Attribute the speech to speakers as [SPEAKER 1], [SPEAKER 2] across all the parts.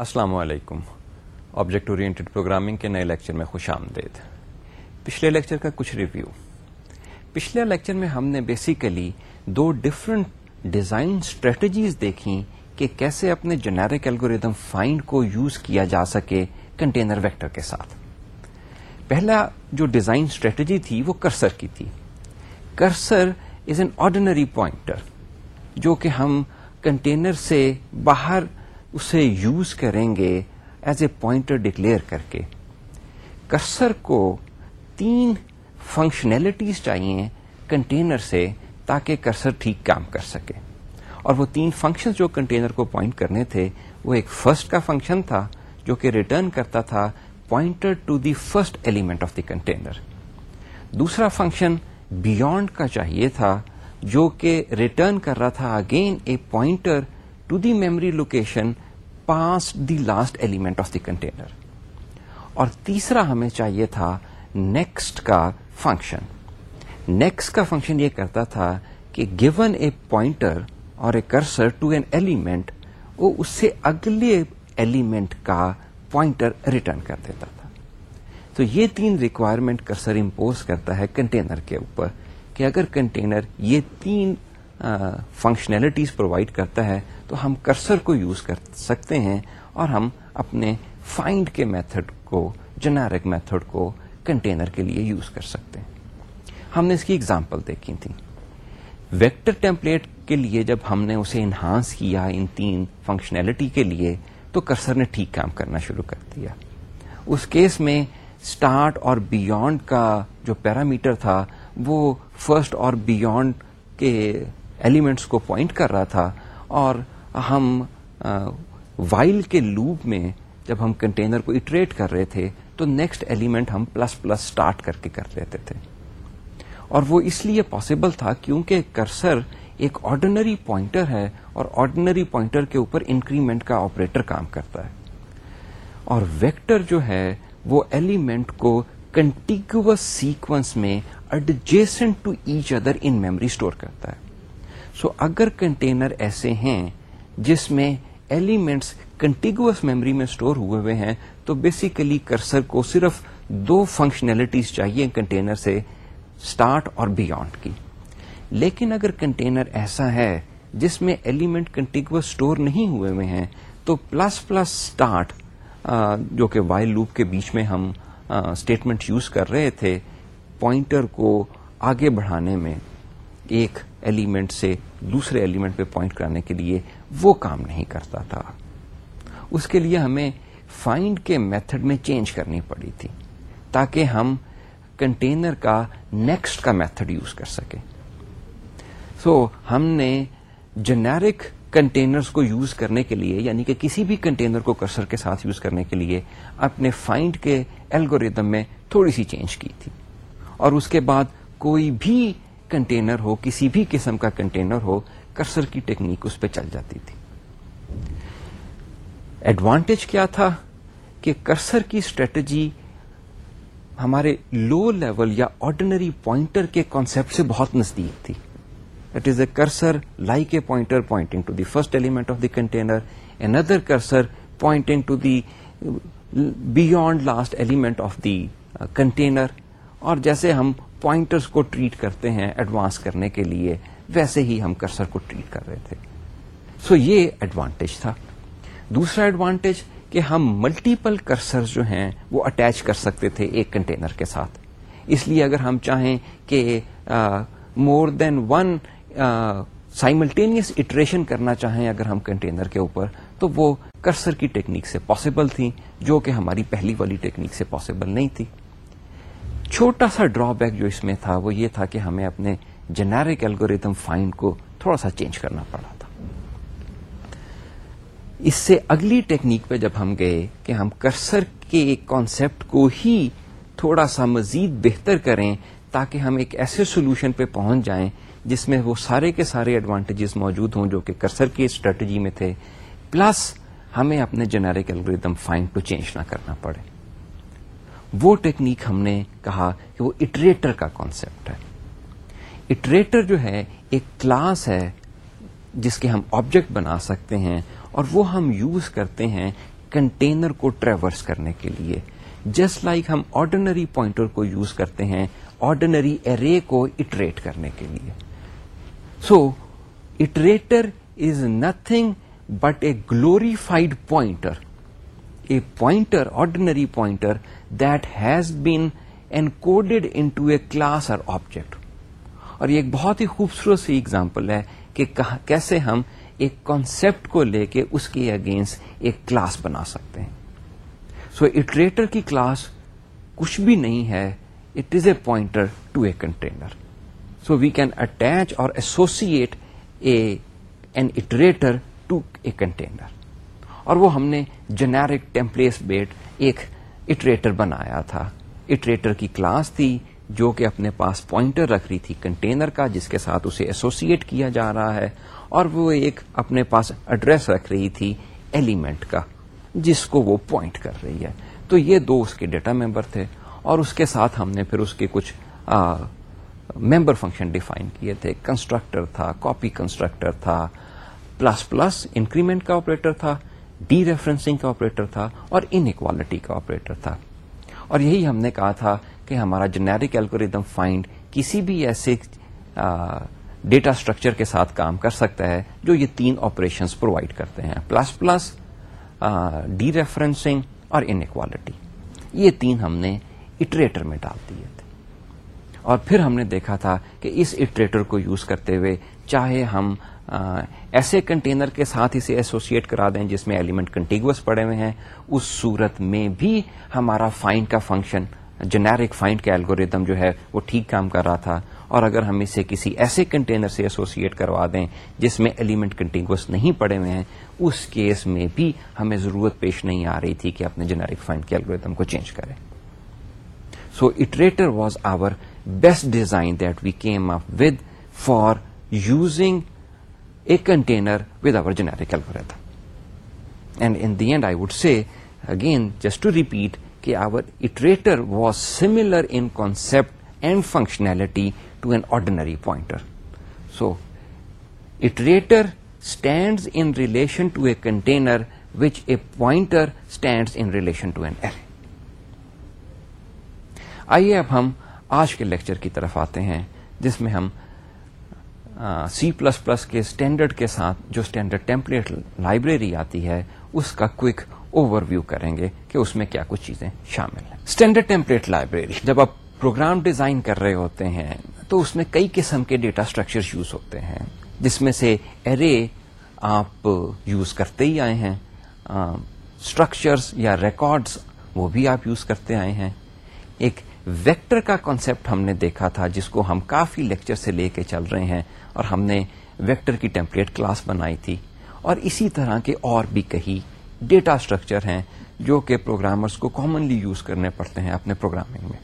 [SPEAKER 1] السلام علیکم۔ Object oriented programming کے نئے لیکچر میں خوش آمدید۔ پچھلے لیکچر کا کچھ ریویو پچھلے لیکچر میں ہم نے بیسیکلی دو ڈفرنٹ ڈیزائن اسٹریٹجیز دیکھی کہ کیسے اپنے جنیرک الگوریدم فائنڈ کو یوز کیا جا سکے کنٹینر ویکٹر کے ساتھ۔ پہلا جو ڈیزائن اسٹریٹجی تھی وہ کرسر کی تھی۔ Cursor is an ordinary pointer جو کہ ہم کنٹینر سے باہر اسے یوز کریں گے ایز اے پوائنٹر ڈکلیئر کر کے۔ کرسر کو تین فنکشنلٹیز چاہیے کنٹینر سے تاکہ کرسر ٹھیک کام کر سکے۔ اور وہ تین فنکشن جو کنٹینر کو پوائنٹ کرنے تھے، وہ ایک فرسٹ کا فنکشن تھا جو کہ ریٹرن کرتا تھا pointer to the first element of the container دوسرا فنکشن بیونڈ کا چاہیے تھا جو کہ ریٹرن کر رہا تھا again a pointer to the memory location pass the last element of the container. اور تیسرا ہمیں چاہیے تھا نیکسٹ کا فنکشن۔ نیکسٹ کا فنکشن یہ کرتا تھا کہ گیون اے پوائنٹر اور a cursor to an element, وہ اس سے اگلے ایلیمنٹ کا پوائنٹر ریٹرن کر دیتا تھا۔ تو یہ تین ریکوائرمنٹ کرسر امپوز کرتا ہے کنٹینر کے اوپر کہ اگر کنٹینر یہ تین فنکشنلٹیز پرووائڈ کرتا ہے تو ہم کرسر کو یوز کر سکتے ہیں اور ہم اپنے فائنڈ کے میتھڈ کو جنیرک میتھڈ کو کنٹینر کے لیے یوز کر سکتے ہیں۔ ہم نے اس کی اگزامپل دیکھی تھی۔ ویکٹر ٹیمپلیٹ کے لیے جب ہم نے اسے انہانس کیا ان تین فنکشنلٹی کے لیے، تو کرسر نے ٹھیک کام کرنا شروع کر دیا۔ اس کیس میں اسٹارٹ اور بیونڈ کا جو پیرامیٹر تھا، وہ فرسٹ اور بیونڈ کے ایلیمنٹس کو پوائنٹ کر رہا تھا اور ہم وائل کے لوپ میں جب ہم کنٹینر کو اٹریٹ کر رہے تھے تو نیکسٹ ایلیمنٹ ہم پلس پلس اسٹارٹ کر کے کر لیتے تھے۔ اور وہ اس لیے پاسبل تھا کیونکہ کرسر ایک آرڈنری پوائنٹر ہے اور آرڈنری پوائنٹر کے اوپر انکریمنٹ کا آپریٹر کام کرتا ہے۔ اور ویکٹر جو ہے وہ ایلیمنٹ کو کنٹیگوس سیکوینس میں adjacent to each other in memory store کرتا ہے۔ سو so, اگر کنٹینر ایسے ہیں جس میں ایلیمنٹس کنٹینگوس میموری میں اسٹور ہوئے ہوئے ہیں، تو بیسیکلی کرسر کو صرف دو فنکشنلٹیز چاہیے کنٹینر سے اسٹارٹ اور بیونڈ کی۔ لیکن اگر کنٹینر ایسا ہے جس میں ایلیمنٹ کنٹینگوس اسٹور نہیں ہوئے ہوئے ہیں، تو پلس پلس اسٹارٹ جو کہ وائل لوپ کے بیچ میں ہم اسٹیٹمنٹ یوز کر رہے تھے پوائنٹر کو آگے بڑھانے میں ایک ایلیمنٹ سے دوسرے ایلیمنٹ پہ پوائنٹ کرانے کے لیے وہ کام نہیں کرتا تھا۔ اس کے لیے ہمیں فائنڈ کے میتھڈ میں چینج کرنی پڑی تھی تاکہ ہم کنٹینر کا نیکسٹ کا میتھڈ یوز کر سکیں۔ سو so, ہم نے جنیرک کنٹینرز کو یوز کرنے کے لیے یعنی کہ کسی بھی کنٹینر کو کرسر کے ساتھ یوز کرنے کے لیے اپنے فائنڈ کے الگوریدم میں تھوڑی سی چینج کی تھی۔ اور اس کے بعد کوئی بھی کنٹینر ہو، کسی بھی قسم کا کنٹینر ہو کرسر کی ٹیکنیک اس پہ چل جاتی تھی۔ ایڈوانٹیج کیا تھا کہ کرسر کی اسٹریٹجی ہمارے لو لیول یا آرڈینری پوائنٹر کے کانسپٹ سے بہت نزدیک تھی۔ It is a cursor like a pointer pointing to the first element of the container another cursor pointing to the beyond last element of the container اور جیسے ہم pointers کو ٹریٹ کرتے ہیں ایڈوانس کرنے کے لیے، ویسے ہی ہم کرسر کو ٹریٹ کر رہے تھے۔ سو so یہ ایڈوانٹیج تھا۔ دوسرا ایڈوانٹیج کہ ہم ملٹیپل کرسر جو ہیں، وہ اٹیچ کر سکتے تھے ایک کنٹینر کے ساتھ۔ اس لیے اگر ہم چاہیں کہ more than one simultaneous iteration کرنا چاہیں اگر ہم کنٹینر کے اوپر، تو وہ کرسر کی ٹیکنیک سے پاسبل تھی، جو کہ ہماری پہلی والی ٹیکنیک سے پاسبل نہیں تھی۔ چھوٹا سا ڈرا بیک جو اس میں تھا وہ یہ تھا کہ ہمیں اپنے جنیرک الگوریتم فائنڈ کو تھوڑا سا چینج کرنا پڑا تھا۔ اس سے اگلی ٹیکنیک پہ جب ہم گئے کہ ہم کرسر کے کانسیپٹ کو ہی تھوڑا سا مزید بہتر کریں تاکہ ہم ایک ایسے سولوشن پہ پہنچ جائیں جس میں وہ سارے کے سارے ایڈوانٹیجز موجود ہوں جو کہ کرسر کی اسٹریٹجی میں تھے پلس ہمیں اپنے جنیرک الگوریتم فائنڈ کو چینج نہ کرنا پڑے۔ وہ ٹیکنیک ہم نے کہا کہ وہ اٹریٹر کا کانسیپٹ ہے۔ اٹریٹر جو ہے، ایک کلاس ہے جس کے ہم آبجیکٹ بنا سکتے ہیں اور وہ ہم یوز کرتے ہیں کنٹینر کو ٹریورس کرنے کے لیے۔ جسٹ لائک ہم آرڈنری پوائنٹر کو یوز کرتے ہیں آرڈنری ارے کو اٹریٹ کرنے کے لیے۔ So iterator is nothing but a glorified pointer a pointer ordinary pointer that has been encoded into a class or object اور یہ ایک بہت ہی خوبصورت سی اگزامپل ہے کہ کیسے ہم ایک کانسیپٹ کو لے کے اس کے اگینسٹ ایک کلاس بنا سکتے ہیں۔ سو اٹریٹر کی کلاس کچھ بھی نہیں ہے it is a pointer to a container so we can attach or associate a an iterator to a container اور وہ ہم نے جنیرک ٹیمپلیس بیٹ ایک اٹریٹر بنایا تھا۔ اٹریٹر کی کلاس تھی جو کہ اپنے پاس پوائنٹر رکھ رہی تھی کنٹینر کا، جس کے ساتھ اسے ایسوسیٹ کیا جا رہا ہے۔ اور وہ ایک اپنے پاس ایڈریس رکھ رہی تھی ایلیمنٹ کا، جس کو وہ پوائنٹ کر رہی ہے۔ تو یہ دو اس کے ڈیٹا ممبر تھے اور اس کے ساتھ ہم نے پھر اس کے کچھ ممبر فنکشن ڈیفائن کیے تھے۔ کنسٹرکٹر تھا کاپی کنسٹرکٹر تھا۔ پلس پلس انکریمنٹ کا آپریٹر تھا۔ ڈی ریفرنسنگ کا آپریٹر تھا اور انکوالٹی کا آپریٹر تھا۔ اور یہی ہم نے کہا تھا کہ ہمارا جنیرک ایلگوریدم فائنڈ کسی بھی ایسے ڈیٹا اسٹرکچر کے ساتھ کام کر سکتا ہے جو یہ تین آپریشن پرووائڈ کرتے ہیں۔ پلس پلس ڈی ریفرنسنگ اور انکوالٹی یہ تین ہم نے اٹریٹر میں ڈال دیے تھے۔ اور پھر ہم نے دیکھا تھا کہ اس اٹریٹر کو یوز کرتے ہوئے چاہے ہم ایسے کنٹینر کے ساتھ اسے ایسوسیٹ کرا دیں جس میں ایلیمنٹ کنٹینگوس پڑے ہوئے ہیں۔ اس صورت میں بھی ہمارا فائنڈ کا فنکشن جنیرک فائنڈ کا الگوریدم جو ہے، وہ ٹھیک کام کر رہا تھا۔ اور اگر ہم اسے کسی ایسے کنٹینر سے ایسوسیٹ کروا دیں جس میں ایلیمنٹ کنٹینگوس نہیں پڑے ہوئے ہیں، اس کیس میں بھی ہمیں ضرورت پیش نہیں آ رہی تھی کہ اپنے جنیرک فائنڈ کے الگوریدم کو چینج کریں۔ So iterator was our best design that we came up with for using a container with our generic algorithm and in the end I would say again just to repeat کہ our iterator was similar in concept and functionality to an ordinary pointer so iterator stands in relation to a container which a pointer stands in relation to an L آئیے اب ہم آج کے lecture کی طرف آتے ہیں جس میں ہم سی پلس پلس کے اسٹینڈرڈ کے ساتھ جو اسٹینڈرڈ ٹیمپلیٹ لائبریری آتی ہے، اس کا کوئک اوور ویو کریں گے کہ اس میں کیا کچھ چیزیں شامل ہیں۔ اسٹینڈرڈ ٹیمپلیٹ لائبریری جب آپ پروگرام ڈیزائن کر رہے ہوتے ہیں، تو اس میں کئی قسم کے ڈیٹا اسٹرکچر یوز ہوتے ہیں۔ جس میں سے ارے آپ یوز کرتے ہی آئے ہیں اسٹرکچرس یا ریکارڈس وہ بھی آپ یوز کرتے آئے ہیں۔ ایک ویکٹر کا کانسیپٹ ہم نے دیکھا تھا، جس کو ہم کافی لیکچر سے لے کے چل رہے ہیں۔ اور ہم نے ویکٹر کی ٹیمپلیٹ کلاس بنائی تھی۔ اور اسی طرح کے اور بھی کئی ڈیٹا اسٹرکچر ہیں جو کہ پروگرامرز کو کامنلی یوز کرنے پڑتے ہیں اپنے پروگرامنگ میں۔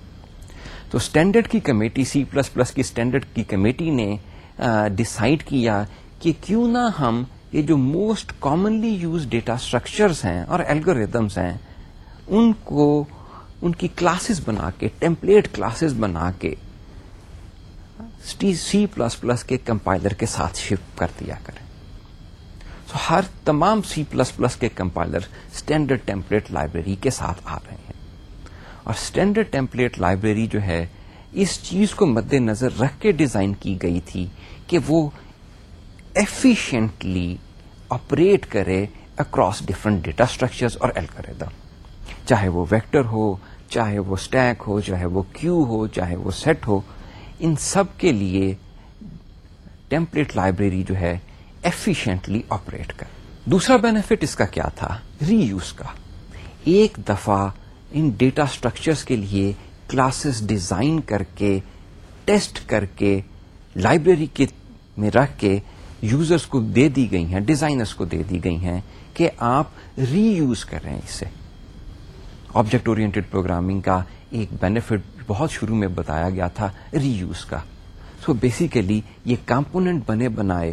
[SPEAKER 1] تو اسٹینڈرڈ کی کمیٹی، سی پلس پلس کی اسٹینڈرڈ کی کمیٹی نے ڈسائڈ کیا کہ کیوں نہ ہم یہ جو most commonly use data structures ہیں اور الگوریدمس ہیں، ان کو، ان کی کلاسز بنا کے ٹیمپلیٹ کلاسز بنا کے سی پلس پلس کے کمپائلر کے ساتھ شفٹ کر دیا کریں۔ سو ہر تمام سی پلس پلس کے کمپائلر اسٹینڈرڈ ٹیمپلیٹ لائبریری کے ساتھ آ رہے ہیں۔ اور اسٹینڈرڈ ٹیمپلیٹ لائبریری جو ہے، اس چیز کو مد نظر رکھ کے ڈیزائن کی گئی تھی کہ وہ ایفیشینٹلی آپریٹ کرے اکراس ڈفرنٹ ڈیٹا اسٹرکچر اور الگوریدم چاہے وہ ویکٹر ہو، چاہے وہ اسٹیک ہو، چاہے وہ کیو ہو، چاہے وہ سیٹ ہو ان سب کے لیے ٹیمپلیٹ لائبریری جو ہے ایفیشینٹلی آپریٹ کر۔ دوسرا بینیفٹ اس کا کیا تھا؟ ری یوز کا۔ ایک دفعہ ان ڈیٹا اسٹرکچرس کے لیے کلاسز ڈیزائن کر کے ٹیسٹ کر کے لائبریری کے میں رکھ کے یوزرس کو دے دی گئی ہیں ڈیزائنرس کو دے دی گئی ہیں کہ آپ ری یوز کر رہے ہیں اسے۔ آبجیکٹ اورینٹیڈ پروگرامنگ کا ایک بینیفٹ بہت شروع میں بتایا گیا تھا ری یوز کا۔ سو so بیسیکلی یہ کمپونیٹ بنے بنائے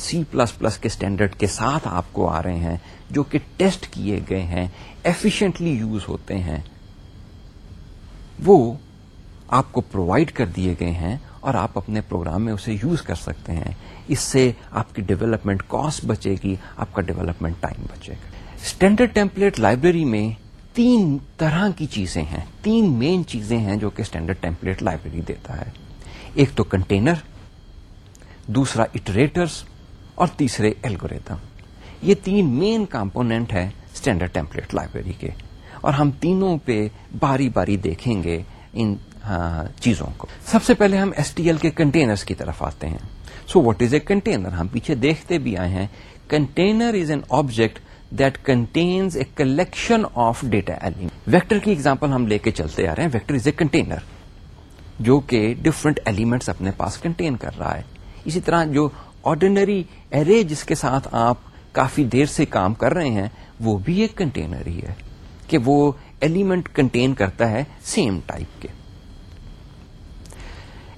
[SPEAKER 1] سی پلس پلس کے اسٹینڈرڈ کے ساتھ آپ کو آ رہے ہیں، جو کہ ٹیسٹ کیے گئے ہیں ایفیشینٹلی یوز ہوتے ہیں۔ وہ آپ کو پرووائڈ کر دیے گئے ہیں اور آپ اپنے پروگرام میں اسے یوز کر سکتے ہیں۔ اس سے آپ کی ڈیولپمنٹ کاسٹ بچے گی، آپ کا ڈیولپمنٹ ٹائم بچے گا۔ اسٹینڈرڈ ٹیمپلیٹ لائبریری میں تین طرح کی چیزیں ہیں، تین مین چیزیں ہیں جو کہ اسٹینڈرڈ ٹیمپلیٹ لائبریری دیتا ہے۔ ایک تو کنٹینر دوسرا اٹریٹرس اور تیسرے ایلگوریتم یہ تین مین کمپونیٹ ہے اسٹینڈرڈ ٹیمپلیٹ لائبریری کے۔ اور ہم تینوں پہ باری باری دیکھیں گے ان ہاں، چیزوں کو۔ سب سے پہلے ہم ایس ٹی ایل کے کنٹینرز کی طرف آتے ہیں۔ So what is a container ہم پیچھے دیکھتے بھی آئے ہیں۔ Container is an object that contains a collection of data element vector کی ایگزامپل ہم لے کے چلتے آ رہے ہیں. ویکٹر از اے کنٹینر جو کہ ڈفرنٹ ایلیمنٹس اپنے پاس کنٹین کر رہا ہے. اسی طرح جو آرڈینری ارے جس کے ساتھ آپ کافی دیر سے کام کر رہے ہیں، وہ بھی ایک کنٹینر ہی ہے کہ وہ ایلیمنٹ کنٹین کرتا ہے سیم ٹائپ کے.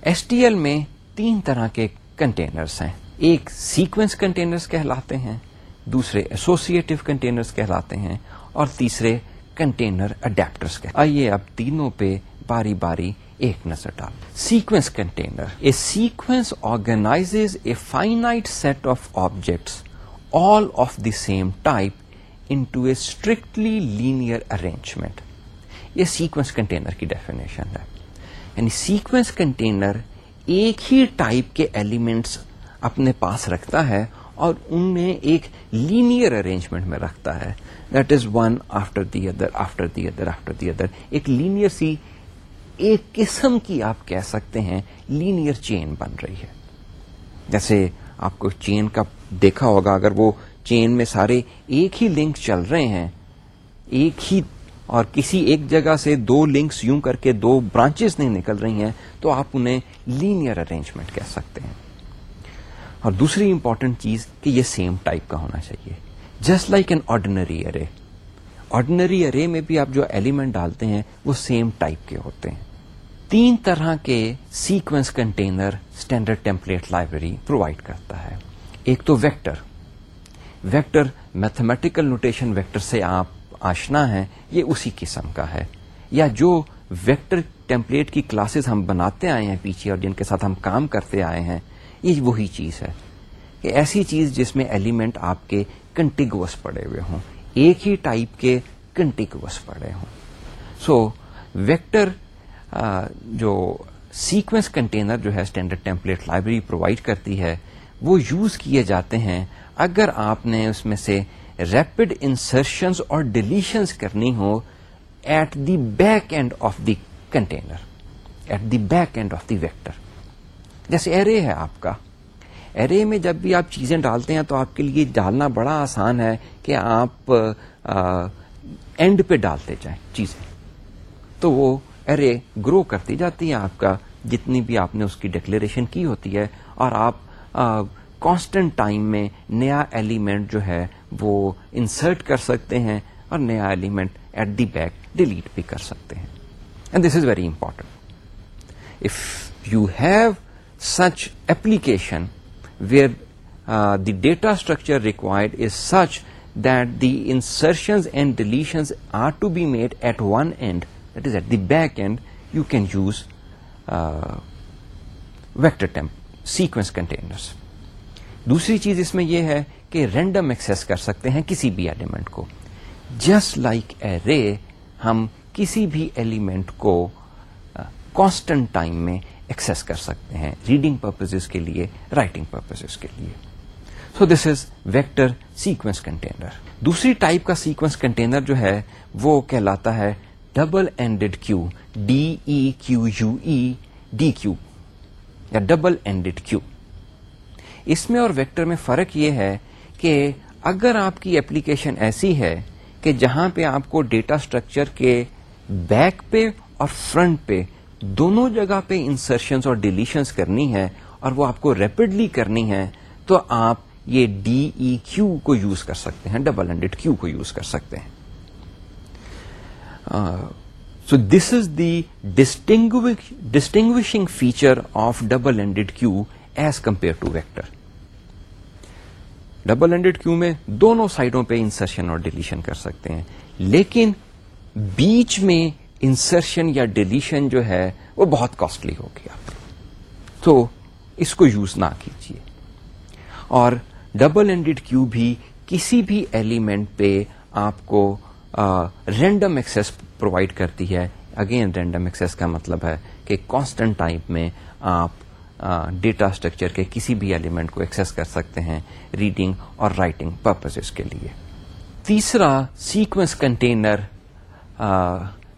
[SPEAKER 1] ایس ٹی ایل میں تین طرح کے کنٹینرس ہیں. ایک سیکوینس کنٹینرس کہلاتے ہیں دوسرے ایسوسیٹو کنٹینرس کہلاتے ہیں اور تیسرے کنٹینر اڈیپٹرس کے آئیے اب تینوں پہ باری باری ایک نظر ڈال۔ Sequence container a sequence organize a finite set of objects all of the same type into a strictly linear arrangement یہ سیکوینس کنٹینر کی ڈیفینیشن ہے۔ یعنی سیکوینس کنٹینر ایک ہی ٹائپ کے ایلیمنٹس اپنے پاس رکھتا ہے اور انہیں ایک لینئر ارینجمنٹ میں رکھتا ہے۔ That is one after the other after the other after the other ایک لینئر سی ایک قسم کی آپ کہہ سکتے ہیں لینئر چین بن رہی ہے۔ جیسے آپ کو چین کا دیکھا ہوگا، اگر وہ چین میں سارے ایک ہی لنک چل رہے ہیں، ایک ہی اور کسی ایک جگہ سے دو لنکس یوں کر کے دو برانچز نہیں نکل رہی ہیں، تو آپ انہیں لینئر ارینجمنٹ کہہ سکتے ہیں۔ اور دوسری امپورٹنٹ چیز کہ یہ سیم ٹائپ کا ہونا چاہیے۔ Just like an ordinary array ordinary array میں بھی آپ جو ایلیمنٹ ڈالتے ہیں، وہ سیم ٹائپ کے ہوتے ہیں۔ تین طرح کے sequence container standard template library provide کرتا ہے۔ ایک تو vector vector mathematical notation vector سے آپ آشنا ہے یہ اسی قسم کا ہے۔ یا جو ویکٹر ٹیمپلیٹ کی کلاسز ہم بناتے آئے ہیں پیچھے، اور جن کے ساتھ ہم کام کرتے آئے ہیں یہ وہی چیز ہے کہ ایسی چیز جس میں ایلیمنٹ آپ کے کنٹیگوس پڑے ہوئے ہوں، ایک ہی ٹائپ کے کنٹیگوس پڑے ہوں۔ سو ویکٹر جو سیکوینس کنٹینر جو ہے اسٹینڈرڈ ٹیمپلیٹ لائبریری پرووائڈ کرتی ہے، وہ یوز کیے جاتے ہیں اگر آپ نے اس میں سے ریپڈ انسرشنز اور ڈیلیشنز کرنی ہو at the back end of the container at the back end of the vector جیسے ایرے ہے آپ کا۔ ایرے میں جب بھی آپ چیزیں ڈالتے ہیں تو آپ کے لیے ڈالنا بڑا آسان ہے کہ آپ اینڈ پہ ڈالتے جائیں چیزیں۔ تو وہ ایرے گرو کرتی جاتی ہے آپ کا، جتنی بھی آپ نے اس کی ڈکلیریشن کی ہوتی ہے۔ اور آپ کانسٹنٹ ٹائم میں نیا ایلیمنٹ جو ہے وہ انسرٹ کر سکتے ہیں اور نیا element at the back delete بھی کر سکتے ہیں۔ And this is very important if you have such application where the data structure required is such that the insertions and deletions are to be made at one end that is at the back end you can use vector temp sequence containers دوسری چیز اس میں یہ ہے کہ random access کر سکتے ہیں کسی بھی ایلیمنٹ کو جسٹ لائک اے رے ہم کسی بھی ایلیمنٹ کو کانسٹنٹ ٹائم میں ایکسس کر سکتے ہیں ریڈنگ پرپز کے لیے رائٹنگ پرپز کے لیے. So this is vector sequence container دوسری ٹائپ کا سیکوینس کنٹینر جو ہے، وہ کہلاتا ہے double ended queue D E Q U E D Q یا ڈبل اینڈیڈ کیو اس میں اور ویکٹر میں فرق یہ ہے کہ اگر آپ کی ایپلیکیشن ایسی ہے کہ جہاں پہ آپ کو ڈیٹا اسٹرکچر کے بیک پہ اور فرنٹ پہ دونوں جگہ پہ انسرشنز اور ڈیلیشنز کرنی ہے اور وہ آپ کو ریپڈلی کرنی ہے، تو آپ یہ ڈی ای کیو کو یوز کر سکتے ہیں ڈبل ہنڈریڈ کیو کو یوز کر سکتے ہیں۔ So this is the distinguishing feature of double ended queue as compare to vector double ended queue میں دونوں سائڈوں پہ انسرشن اور ڈیلیشن کر سکتے ہیں، لیکن بیچ میں انسرشن یا ڈیلیشن جو ہے وہ بہت کاسٹلی ہو گیا۔ تو اس کو یوز نہ کیجیے اور ڈبل ہینڈیڈ کیو بھی کسی بھی ایلیمنٹ پہ آپ کو رینڈم ایکسیس پرووائڈ کرتی ہے۔ اگین رینڈم ایکسیس کا مطلب ہے کہ کانسٹنٹ ٹائم میں آپ ڈیٹا اسٹرکچر کے کسی بھی ایلیمنٹ کو ایکسس کر سکتے ہیں ریڈنگ اور رائٹنگ پرپز کے لیے۔ تیسرا سیکوینس کنٹینر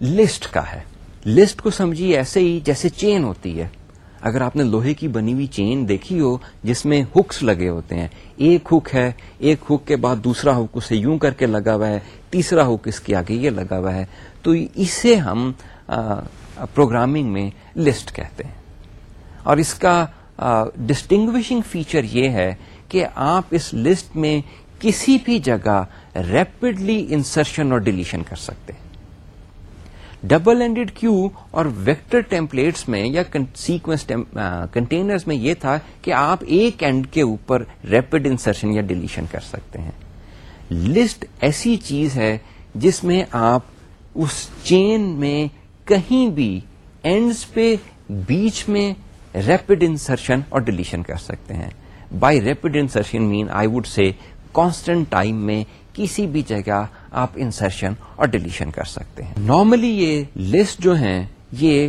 [SPEAKER 1] لسٹ کا ہے۔ لسٹ کو سمجھیے ایسے ہی جیسے چین ہوتی ہے۔ اگر آپ نے لوہے کی بنی ہوئی چین دیکھی ہو جس میں ہکس لگے ہوتے ہیں، ایک ہک ہے، ایک ہک کے بعد دوسرا ہک اسے یوں کر کے لگا ہوا ہے، تیسرا ہک اس کے آگے یہ لگا ہوا ہے۔ تو اسے ہم پروگرامنگ میں لسٹ کہتے ہیں۔ اور اس کا ڈسٹنگوشنگ فیچر یہ ہے کہ آپ اس لسٹ میں کسی بھی جگہ ریپڈلی انسرشن اور ڈیلیشن کر سکتے ہیں۔ ڈبل اینڈیڈ کیو اور ویکٹر ٹیمپلیٹس میں یا سیکوینس کنٹینرز میں یہ تھا کہ آپ ایک اینڈ کے اوپر ریپڈ انسرشن یا ڈیلیشن کر سکتے ہیں۔ لسٹ ایسی چیز ہے جس میں آپ اس چین میں کہیں بھی اینڈز پہ بیچ میں ریپڈ انسرشن اور ڈلیشن کر سکتے ہیں۔ By rapid insertion mean I would say constant time میں کسی بھی جگہ آپ انسرشن اور ڈلیشن کر سکتے ہیں۔ نارملی یہ لسٹ جو ہیں، یہ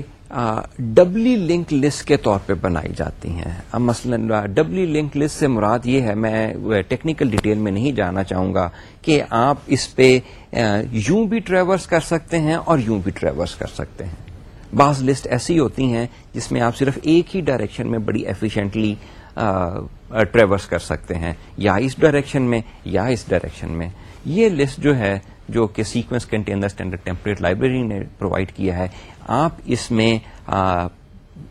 [SPEAKER 1] ڈبلی لنک لسٹ کے طور پہ بنائی جاتی ہیں۔ اب مثلا ڈبلی لنک لسٹ سے مراد یہ ہے، میں ٹیکنیکل ڈیٹیل میں نہیں جانا چاہوں گا کہ آپ اس پہ یوں بھی ٹریورس کر سکتے ہیں اور یوں بھی ٹریورس کر سکتے ہیں۔ بعض لسٹ ایسی ہوتی ہیں جس میں آپ صرف ایک ہی ڈائریکشن میں بڑی ایفیشینٹلی ٹریورس کر سکتے ہیں یا اس ڈائریکشن میں یا اس ڈائریکشن میں۔ یہ لسٹ جو ہے جو کہ sequence container standard template library نے پرووائڈ کیا ہے آپ اس میں آ,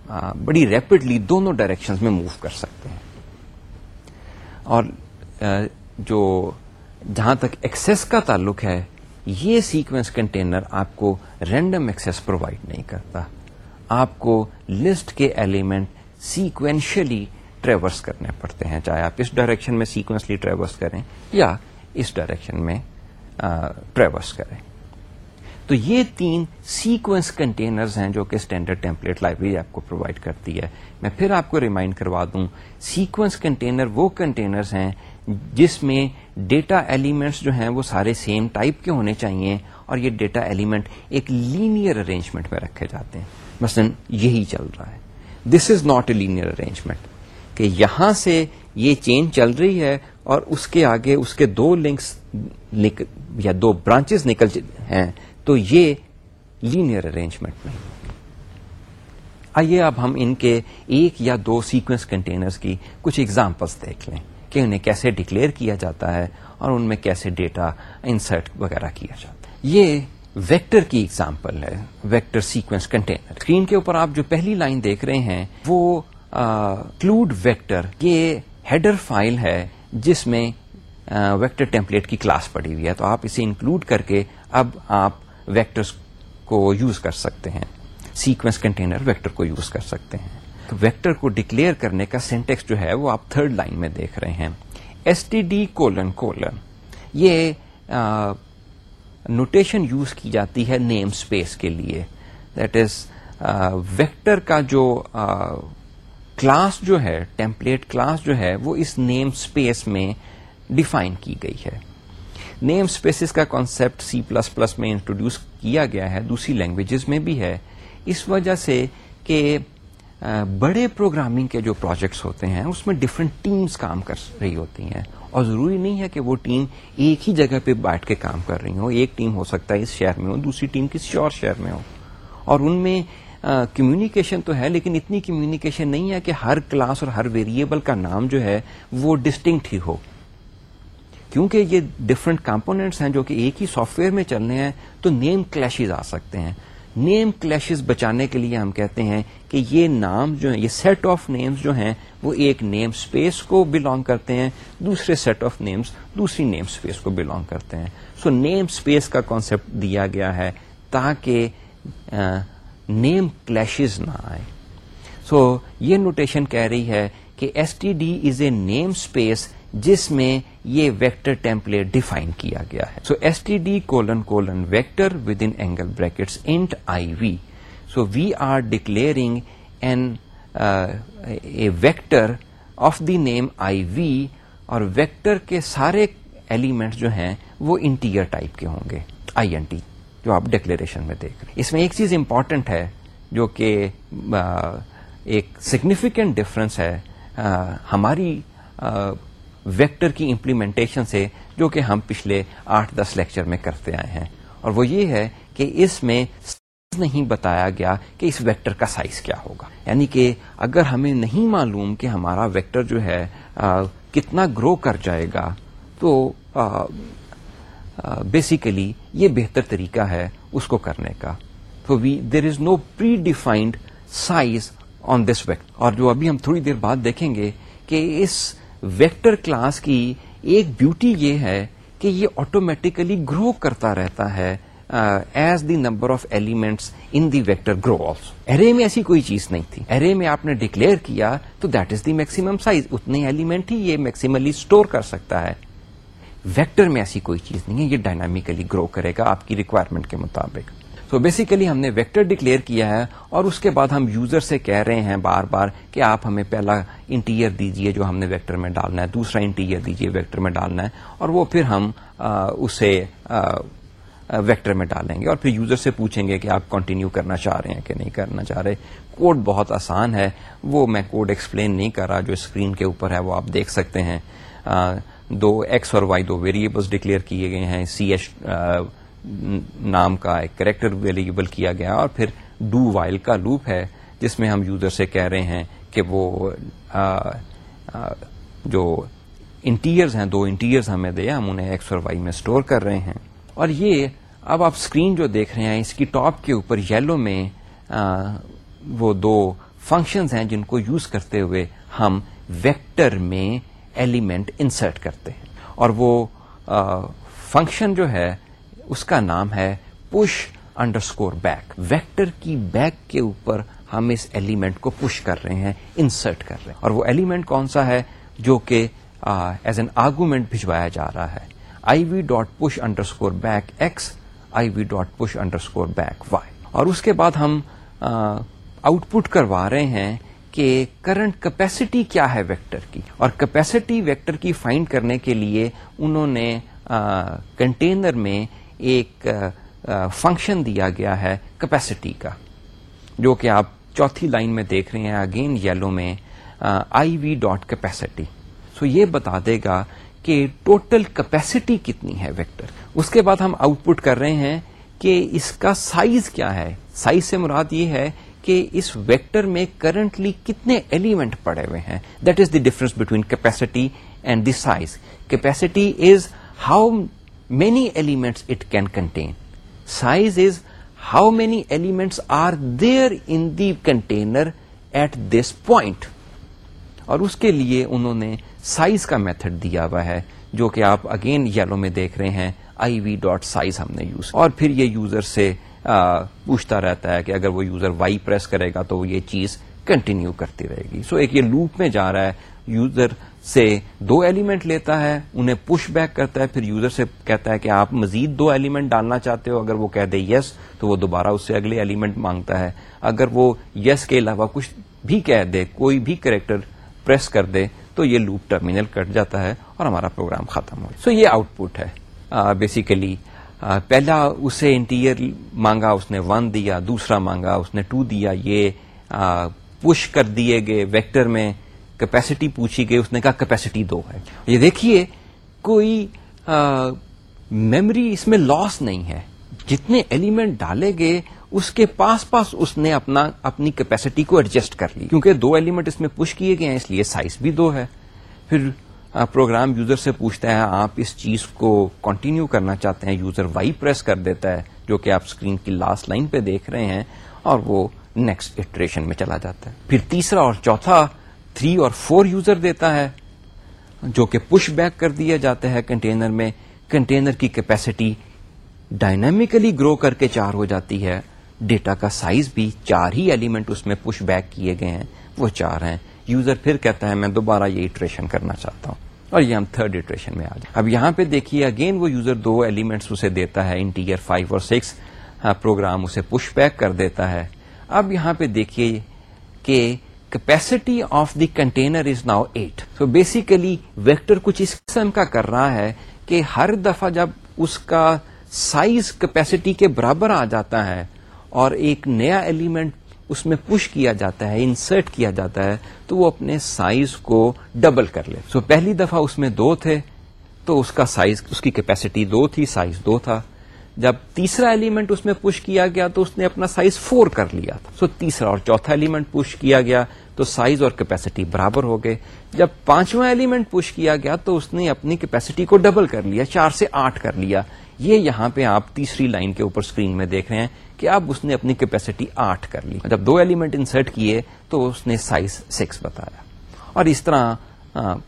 [SPEAKER 1] آ, بڑی ریپڈلی دونوں ڈائریکشن میں موو کر سکتے ہیں۔ اور آ, جو جہاں تک ایکسس کا تعلق ہے یہ سیکوینس کنٹینر آپ کو رینڈم ایکسس پرووائڈ نہیں کرتا۔ آپ کو لسٹ کے ایلیمنٹ سیکوینشلی ٹریورس کرنے پڑتے ہیں۔ چاہے آپ اس ڈائریکشن میں سیکوینسلی ٹریورس کریں یا اس ڈائریکشن میں ٹریورس کریں۔ تو یہ تین سیکوینس کنٹینرز ہیں جو کہ اسٹینڈرڈ ٹیمپلیٹ لائبریری آپ کو پرووائڈ کرتی ہے۔ میں پھر آپ کو ریمائنڈ کروا دوں سیکوینس کنٹینر وہ کنٹینرز ہیں جس میں ڈیٹا ایلیمنٹس جو ہیں وہ سارے سیم ٹائپ کے ہونے چاہیے اور یہ ڈیٹا ایلیمنٹ ایک لینئر ارینجمنٹ میں رکھے جاتے ہیں۔ مثلا یہی چل رہا ہے۔ This is not a linear arrangement کہ یہاں سے یہ چین چل رہی ہے اور اس کے آگے اس کے دو لنکس یا دو برانچز نکل ہیں، تو یہ لینئر ارینجمنٹ نہیں۔ آئیے اب ہم ان کے ایک یا دو سیکوینس کنٹینرز کی کچھ ایگزامپلس دیکھ لیں کہ انہیں کیسے ڈکلیئر کیا جاتا ہے اور ان میں کیسے ڈیٹا انسرٹ وغیرہ کیا جاتا ہے۔ یہ ویکٹر کی ایگزامپل ہے ویکٹر سیکوینس کنٹینر اسکرین کے اوپر آپ جو پہلی لائن دیکھ رہے ہیں، وہ کلوڈ ویکٹر یہ ہیڈر فائل ہے جس میں ویکٹر ٹیمپلیٹ کی کلاس پڑی ہوئی ہے۔ تو آپ اسے انکلوڈ کر کے اب آپ ویکٹرس کو یوز کر سکتے ہیں۔ سیکوینس کنٹینر ویکٹر کو یوز کر سکتے ہیں۔ ویکٹر کو ڈکلیئر کرنے کا سینٹیکس جو ہے وہ آپ تھرڈ لائن میں دیکھ رہے ہیں۔ S T D colon colon, یہ نوٹیشن یوز کی جاتی ہے نیم اسپیس کے لیے۔ دیٹ از ویکٹر کا جو کلاس جو ہے ٹیمپلیٹ کلاس جو ہے، وہ اس نیم اسپیس میں ڈیفائن کی گئی ہے۔ نیم اسپیسز کا کانسیپٹ سی پلس پلس میں انٹروڈیوس کیا گیا ہے، دوسری لینگویجز میں بھی ہے۔ اس وجہ سے کہ بڑے پروگرامنگ کے جو پروجیکٹس ہوتے ہیں، اس میں ڈفرینٹ ٹیمز کام کر رہی ہوتی ہیں۔ اور ضروری نہیں ہے کہ وہ ٹیم ایک ہی جگہ پہ بیٹھ کے کام کر رہی ہو ایک ٹیم ہو سکتا ہے اس شہر میں ہو، دوسری ٹیم کسی اور شہر میں ہو۔ اور ان میں کمیونیکیشن تو ہے، لیکن اتنی کمیونیکیشن نہیں ہے کہ ہر کلاس اور ہر ویریبل کا نام جو ہے وہ ڈسٹنکٹ ہی ہو۔ کیونکہ یہ ڈفرینٹ کمپونیٹس ہیں جو کہ ایک ہی سافٹ ویئر میں چلنے ہیں، تو نیم کلیشز آ سکتے ہیں۔ نیم کلیشز بچانے کے لیے ہم کہتے ہیں کہ یہ نام جو ہیں، یہ سیٹ آف نیمز جو ہیں، وہ ایک نیم اسپیس کو بلونگ کرتے ہیں، دوسرے سیٹ آف نیمز دوسری نیم اسپیس کو بلونگ کرتے ہیں۔ سو نیم اسپیس کا کانسیپٹ دیا گیا ہے تاکہ نیم کلیشز نہ آئے سو یہ نوٹیشن کہہ رہی ہے کہ S T D is a namespace جس میں یہ ویکٹر ٹیمپلیٹ ڈیفائن کیا گیا ہے so S T D colon colon vector within angle brackets int I V so we are declaring an a vector of the name I V اور vector کے سارے element جو ہیں وہ انٹیئر ٹائپ کے ہوں گے. آئی این ٹی جو آپ ڈکلیریشن میں دیکھ رہے ہیں۔ اس میں ایک چیز امپورٹنٹ ہے جو کہ ایک سگنیفیکینٹ ڈفرنس ہے ہماری ویکٹر کی امپلیمنٹیشن سے جو کہ ہم پچھلے آٹھ دس لیکچر میں کرتے آئے ہیں۔ اور وہ یہ ہے کہ اس میں نہیں بتایا گیا کہ اس ویکٹر کا سائز کیا ہوگا۔ یعنی کہ اگر ہمیں نہیں معلوم کہ ہمارا ویکٹر جو ہے کتنا گرو کر جائے گا، تو بیسیکلی یہ بہتر طریقہ ہے اس کو کرنے کا۔ تو we there is no predefined size on this vector اور جو ابھی ہم تھوڑی دیر بعد دیکھیں گے کہ اس ویکٹر کلاس کی ایک بیوٹی یہ ہے کہ یہ آٹومیٹیکلی گرو کرتا رہتا ہے as the number of elements in the vector grow also array میں ایسی کوئی چیز نہیں تھی۔ ارے میں آپ نے ڈکلیئر کیا تو that is the maximum size اتنے ایلیمنٹ ہی یہ میکسیملی اسٹور کر سکتا ہے۔ ویکٹر میں ایسی کوئی چیز نہیں ہے، یہ ڈائنامیکلی گرو کرے گا آپ کی ریکوائرمنٹ کے مطابق۔ تو بیسیکلی ہم نے ویکٹر ڈکلیئر کیا ہے اور اس کے بعد ہم یوزر سے کہہ رہے ہیں بار بار کہ آپ ہمیں پہلا انٹیریئر دیجیے جو ہم نے ویکٹر میں ڈالنا ہے، دوسرا انٹیریئر دیجیے ویکٹر میں ڈالنا ہے اور وہ پھر ہم اسے ویکٹر میں ڈالیں گے اور پھر یوزر سے پوچھیں گے کہ آپ کنٹینیو کرنا چاہ رہے ہیں کہ نہیں کرنا چاہ رہے۔ کوڈ بہت آسان ہے، وہ میں کوڈ ایکسپلین نہیں کر رہا، جو اسکرین کے اوپر ہے وہ آپ دیکھ سکتے ہیں۔ دو ایکس اور وائی دو ویریبلس ڈکلیئر کیے گئے ہیں۔ سی ایچ نام کا ایک کریکٹر ویریبل کیا گیا اور پھر ڈو وائل کا لوپ ہے، جس میں ہم یوزر سے کہہ رہے ہیں کہ وہ جو انٹیریئرز ہیں، دو انٹیریئرز ہمیں دے، ہم انہیں ایکس اور وائی میں اسٹور کر رہے ہیں۔ اور یہ اب آپ اسکرین جو دیکھ رہے ہیں، اس کی ٹاپ کے اوپر یلو میں وہ دو فنکشنز ہیں جن کو یوز کرتے ہوئے ہم ویکٹر میں ایلیمنٹ انسرٹ کرتے ہیں۔ اور وہ فنکشن جو ہے، اس کا نام ہے push underscore back vector کی بیک کے اوپر ہم اس ایلیمنٹ کو پش کر رہے ہیں انسرٹ کر رہے ہیں۔ اور وہ ایلیمنٹ کون سا ہے؟ جو کہ ایز این آرگومنٹ بھجوایا جا رہا ہے۔ I V dot push underscore back X I V dot push underscore back Y اور اس کے بعد ہم آؤٹ پٹ کروا رہے ہیں کہ کرنٹ کیپیسٹی کیا ہے ویکٹر کی؟ اور کیپیسٹی ویکٹر کی فائنڈ کرنے کے لیے انہوں نے کنٹینر میں ایک فنکشن دیا گیا ہے کیپیسٹی کا، جو کہ آپ چوتھی لائن میں دیکھ رہے ہیں اگین یلو میں آئی وی ڈاٹ کیپیسٹی سو یہ بتا دے گا کہ ٹوٹل کیپیسٹی کتنی ہے ویکٹر اس کے بعد ہم آؤٹ پٹ کر رہے ہیں کہ اس کا سائز کیا ہے۔ سائز سے مراد یہ ہے کہ اس ویکٹر میں کرنٹلی کتنے ایلیمنٹ پڑے ہوئے ہیں. That is the difference between capacity and the size capacity is how many elements it can contain size is how many elements are there in the container at this point اور اس کے لیے انہوں نے size کا method دیا ہوا ہے، جو کہ آپ اگین یلو میں دیکھ رہے ہیں آئی وی ڈاٹ سائز ہم نے یوز اور پھر یہ یوزر سے پوچھتا رہتا ہے کہ اگر وہ یوزر وائی پریس کرے گا تو یہ چیز کنٹینیو کرتی رہے گی۔ سو so ایک یہ لوپ میں جا رہا ہے۔ یوزر سے دو ایلیمنٹ لیتا ہے، انہیں پش بیک کرتا ہے، پھر یوزر سے کہتا ہے کہ آپ مزید دو ایلیمنٹ ڈالنا چاہتے ہو۔ اگر وہ کہہ دے یس تو وہ دوبارہ اس سے اگلے ایلیمنٹ مانگتا ہے۔ اگر وہ یس کے علاوہ کچھ بھی کہہ دے، کوئی بھی کریکٹر پریس کر دے، تو یہ لوپ ٹرمینل کٹ جاتا ہے اور ہمارا پروگرام ختم ہو سو so یہ آؤٹ پٹ ہے بیسیکلی پہلا اسے انٹیریئر مانگا، اس نے ون دیا، دوسرا مانگا، اس نے ٹو دیا، یہ پش کر دیے گئے ویکٹر میں کیپیسٹی پوچھی گئی، اس نے کہا کیپیسٹی دو ہے۔ یہ دیکھیے، کوئی میموری اس میں لاس نہیں ہے۔ جتنے ایلیمنٹ ڈالے گئے، اس کے پاس پاس اس نے اپنا، اپنی کیپیسٹی کو ایڈجسٹ کر لی۔ کیونکہ دو ایلیمنٹ اس میں پش کیے گئے ہیں، اس لیے سائز بھی دو ہے۔ پھر پروگرام یوزر سے پوچھتا ہے، آپ اس چیز کو کنٹینیو کرنا چاہتے ہیں، یوزر وائی پریس کر دیتا ہے، جو کہ آپ اسکرین کی لاسٹ لائن پہ دیکھ رہے ہیں، اور وہ نیکسٹ اٹریشن میں چلا جاتا ہے۔ پھر تیسرا اور چوتھا تھری اور فور یوزر دیتا ہے، جو کہ پش بیک کر دیا جاتا ہے کنٹینر میں۔ کنٹینر کی کیپیسٹی ڈائنامیکلی گرو کر کے چار ہو جاتی ہے۔ ڈیٹا کا سائز بھی چار ہی ایلیمنٹ اس میں پش بیک کیے گئے ہیں، وہ چار ہیں۔ یوزر پھر کہتا ہے، میں دوبارہ یہ اٹریشن کرنا چاہتا ہوں۔ اور یہ ہم تھرڈ اٹریشن میں آ جائیں اب یہاں پہ دیکھیے اگین وہ یوزر دو ایلیمنٹس اسے دیتا ہے انٹیریئر فائیو اور سکس پروگرام ہاں، اسے پش بیک کر دیتا ہے۔ اب یہاں پہ دیکھیے کہ capacity of the container is now eight so basically vector کچھ اس قسم کا کر رہا ہے کہ ہر دفعہ جب اس کا سائز کیپیسٹی کے برابر آ جاتا ہے اور ایک نیا ایلیمنٹ اس میں پش کیا جاتا ہے انسرٹ کیا جاتا ہے، تو وہ اپنے سائز کو ڈبل کر لے۔ سو so پہلی دفعہ اس میں دو تھے، تو اس کا سائز اس کی کیپیسٹی دو تھی سائز دو تھا۔ جب تیسرا ایلیمنٹ اس میں پش کیا گیا، تو اس نے اپنا سائز فور کر لیا تھا۔ سو so تیسرا اور چوتھا ایلیمنٹ پش کیا گیا، تو سائز اور کیپیسٹی برابر ہو گئے۔ جب پانچواں ایلیمنٹ پش کیا گیا، تو اس نے اپنی کیپیسٹی کو ڈبل کر لیا، چار سے آٹھ کر لیا۔ یہ یہاں پہ آپ تیسری لائن کے اوپر اسکرین میں دیکھ رہے ہیں۔ کہ اب اس نے اپنی کیپیسٹی آٹھ کر لی۔ جب دو ایلیمنٹ انسرٹ کیے تو اس نے سائز سکس بتایا۔ اور اس طرح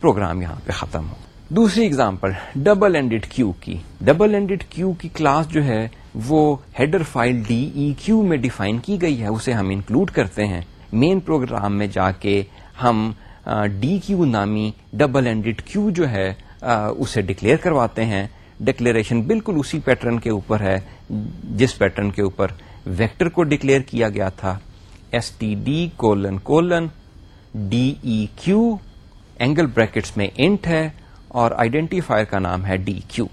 [SPEAKER 1] پروگرام یہاں پہ ختم ہو۔ دوسری اگزامپل ڈبل اینڈیڈ کیو کی۔ ڈبل اینڈیڈ کیو کی کلاس جو ہے، وہ header file D E Q میں ڈیفائن کی گئی ہے۔ اسے ہم انکلوڈ کرتے ہیں۔ مین پروگرام میں جا کے ہم ڈی کیو نامی ڈبل اینڈیڈ کیو جو ہے اسے ڈکلیئر کرواتے ہیں۔ ڈکلیریشن بالکل اسی پیٹرن کے اوپر ہے، جس پیٹرن کے اوپر ویکٹر کو ڈکلیئر کیا گیا تھا S T D colon colon D E Q angle brackets میں انٹ ہے اور آئیڈینٹیفائر کا نام ہے D Q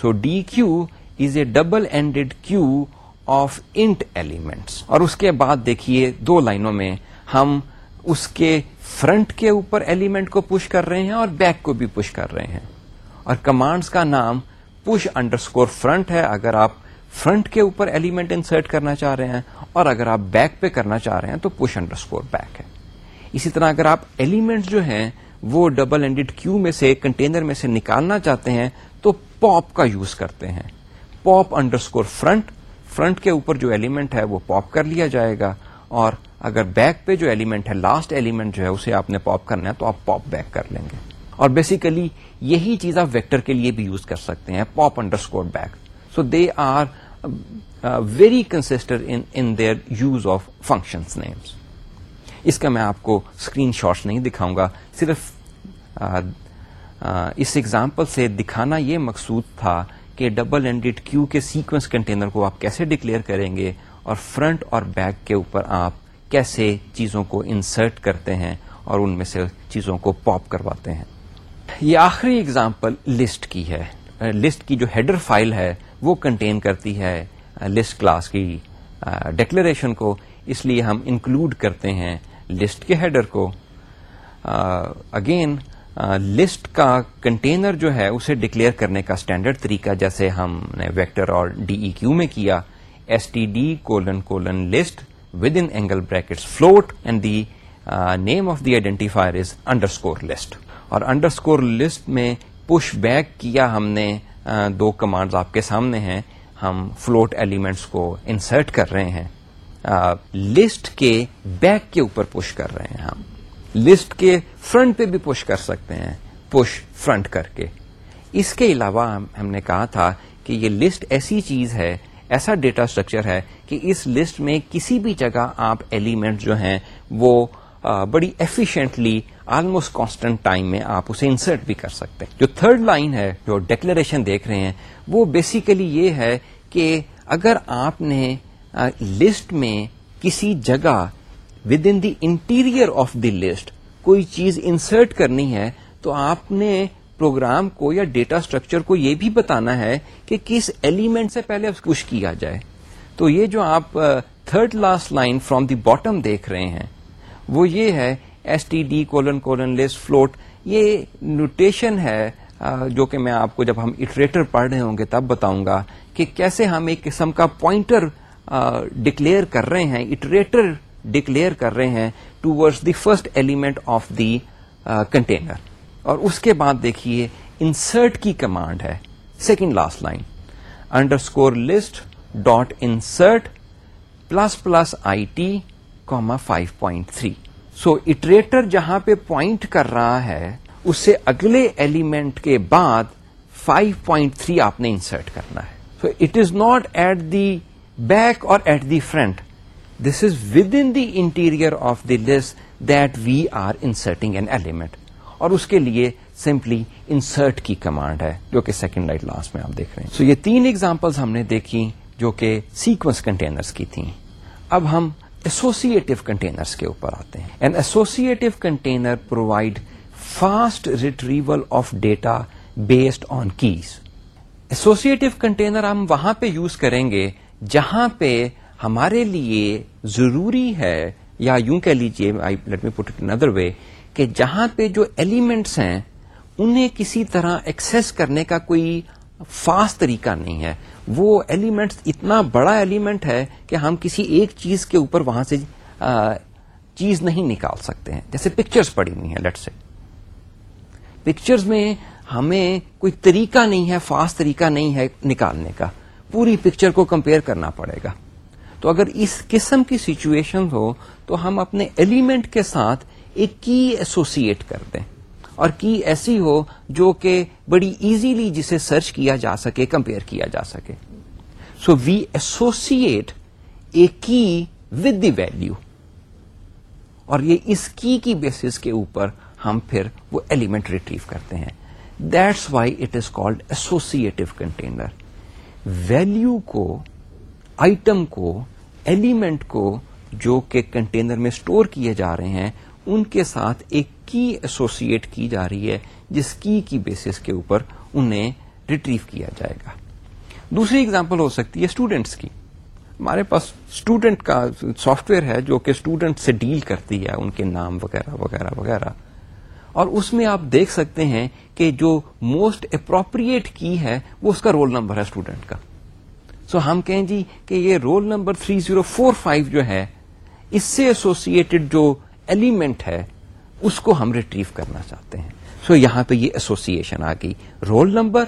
[SPEAKER 1] so D Q is a double ended queue of int elements اور اس کے بعد دیکھیے دو لائنوں میں ہم اس کے فرنٹ کے اوپر ایلیمنٹ کو پش کر رہے ہیں اور بیک کو بھی پش کر رہے ہیں۔ اور کمانڈس کا نام پش انڈر اسکور فرنٹ ہے اگر آپ فرنٹ کے اوپر ایلیمنٹ انسرٹ کرنا چاہ رہے ہیں اور اگر آپ بیک پہ کرنا چاہ رہے ہیں تو پش انڈر اسکور بیک ہے۔ اسی طرح اگر آپ ایلیمنٹ جو ہیں وہ ڈبل اینڈیڈ کیو میں سے کنٹینر میں سے نکالنا چاہتے ہیں تو پاپ کا یوز کرتے ہیں۔ Pop underscore front front کے اوپر جو ایلیمنٹ ہے وہ پاپ کر لیا جائے گا اور اگر بیک پہ جو ایلیمنٹ ہے لاسٹ ایلیمنٹ جو ہے اسے آپ نے پاپ کرنا ہے تو آپ پاپ بیک کر لیں گے۔ اور بیسیکلی یہی چیز آپ ویکٹر کے لیے بھی یوز کر سکتے ہیں pop underscore back so they are very consistent in their use of function names اس کا میں آپ کو اسکرین شاٹس نہیں دکھاؤں گا، صرف uh, uh, اس ایگزامپل سے دکھانا یہ مقصود تھا کہ ڈبل اینڈیڈ کیو کے سیکوینس کنٹینر کو آپ کیسے ڈکلیئر کریں گے اور فرنٹ اور بیک کے اوپر آپ کیسے چیزوں کو انسرٹ کرتے ہیں اور ان میں سے چیزوں کو پاپ کرواتے ہیں۔ یہ آخری اگزامپل لسٹ کی ہے۔ uh, لسٹ کی جو ہیڈر فائل ہے، وہ کنٹین کرتی ہے uh, لسٹ کلاس کی uh, ڈکلریشن کو۔ اس لیے ہم انکلوڈ کرتے ہیں لسٹ کے ہیڈر کو۔ اگین لسٹ کا کنٹینر جو ہے، اسے ڈکلیئر کرنے کا اسٹینڈرڈ طریقہ جیسے ہم نے ویکٹر اور ڈی ای کیو میں کیا۔ S T D colon colon list within angle brackets float and the name of the identifier is underscore list اور انڈر اسکور لسٹ میں پش بیک کیا ہم نے دو کمانڈز آپ کے سامنے ہیں۔ ہم فلوٹ ایلیمنٹس کو انسرٹ کر رہے ہیں۔ لسٹ کے بیک کے اوپر پش کر رہے ہیں ہم۔ لسٹ کے فرنٹ پہ بھی پش کر سکتے ہیں۔ پش فرنٹ کر کے۔ اس کے علاوہ ہم نے کہا تھا کہ یہ لسٹ ایسی چیز ہے، ایسا ڈیٹا اسٹرکچر ہے کہ اس لسٹ میں کسی بھی جگہ آپ ایلیمنٹ جو ہیں وہ بڑی ایفیشینٹلی آلموسٹ کانسٹنٹ ٹائم میں آپ اسے انسرٹ بھی کر سکتے ہیں۔ جو تھرڈ لائن ہے، جو ڈیکلریشن دیکھ رہے ہیں، وہ بیسیکلی یہ ہے کہ اگر آپ نے لسٹ میں کسی جگہ within the interior of the list کوئی چیز انسرٹ کرنی ہے، تو آپ نے پروگرام کو یا ڈیٹا اسٹرکچر کو یہ بھی بتانا ہے کہ کس ایلیمنٹ سے پہلے پش کیا جائے۔ تو یہ جو آپ third last line from the bottom دیکھ رہے ہیں وہ یہ ہے S T D colon colon list float یہ نوٹیشن ہے جو کہ میں آپ کو جب ہم اٹریٹر پڑھ رہے ہوں گے تب بتاؤں گا کہ کیسے ہم ایک قسم کا پوائنٹر ڈکلیئر کر رہے ہیں اٹریٹر ڈکلیئر کر رہے ہیں toward the first element of the container اور اس کے بعد دیکھیے انسرٹ کی کمانڈ ہے second last line underscore list dot insert plus plus I T comma five point three so iterator جہاں پہ پوائنٹ کر رہا ہے اس سے اگلے ایلیمنٹ کے بعد 5.3 آپ نے انسرٹ کرنا ہے۔ So it is not at the back or at the front this is within the interior of the list that we are inserting an element اور اس کے لیے سمپلی انسرٹ کی کمانڈ ہے، جو کہ سیکنڈ لائٹ لاسٹ میں آپ دیکھ رہے ہیں۔ سو so یہ تین ایگزامپل ہم نے دیکھی جو کہ سیکوینس کنٹینرس کی تھیں۔ اب ہم ایسوسیٹو کنٹینرس کے اوپر آتے ہیں. And associative container provide fast retrieval of data based on keys associative container ہم وہاں پہ یوز کریں گے جہاں پہ ہمارے لیے ضروری ہے یا یوں کہہ لیجیے لیٹ می پٹ ندر وے کہ جہاں پہ جو ایلیمنٹس ہیں، انہیں کسی طرح ایکسس کرنے کا کوئی فاسٹ طریقہ نہیں ہے۔ وہ ایلیمنٹس اتنا بڑا ایلیمنٹ ہے کہ ہم کسی ایک چیز کے اوپر وہاں سے چیز نہیں نکال سکتے ہیں۔ جیسے پکچرز پڑی ہوئی ہیں لٹ سے پکچرز میں ہمیں کوئی طریقہ نہیں ہے، فاسٹ طریقہ نہیں ہے نکالنے کا۔ پوری پکچر کو کمپیئر کرنا پڑے گا۔ تو اگر اس قسم کی سچویشن ہو، تو ہم اپنے ایلیمنٹ کے ساتھ ایک کی ایسوسیٹ کر دیں۔ اور کی ایسی ہو جو کہ بڑی ایزیلی جسے سرچ کیا جا سکے، کمپیئر کیا جا سکے۔ سو وی ایسوسیٹ اے کی ود دی ویلو اور یہ اس کی کی بیسس کے اوپر ہم پھر وہ ایلیمنٹ ریٹریو کرتے ہیں۔ That's why it is called associative container value کو آئٹم کو ایلیمنٹ کو جو کہ کنٹینر میں اسٹور کیے جا رہے ہیں ان کے ساتھ ایک کی ایسوسیٹ کی جا رہی ہے، جس کی کی بیسس کے اوپر انہیں ریٹریو کیا جائے گا۔ دوسری اگزامپل ہو سکتی ہے اسٹوڈینٹس کی۔ ہمارے پاس اسٹوڈینٹ کا سافٹ ویئر ہے جو کہ اسٹوڈینٹ سے ڈیل کرتی ہے، ان کے نام وغیرہ وغیرہ وغیرہ۔ اور اس میں آپ دیکھ سکتے ہیں کہ جو موسٹ اپروپریٹ کی ہے، وہ اس کا رول نمبر ہے اسٹوڈینٹ کا۔ سو so ہم کہیں جی کہ یہ رول نمبر 3045 جو ہے، اس سے ایسوسیٹڈ جو ایلیمنٹ ہے اس کو ہم ریٹریو کرنا چاہتے ہیں سو so یہاں پہ یہ ایسوسیشن آ گئی roll number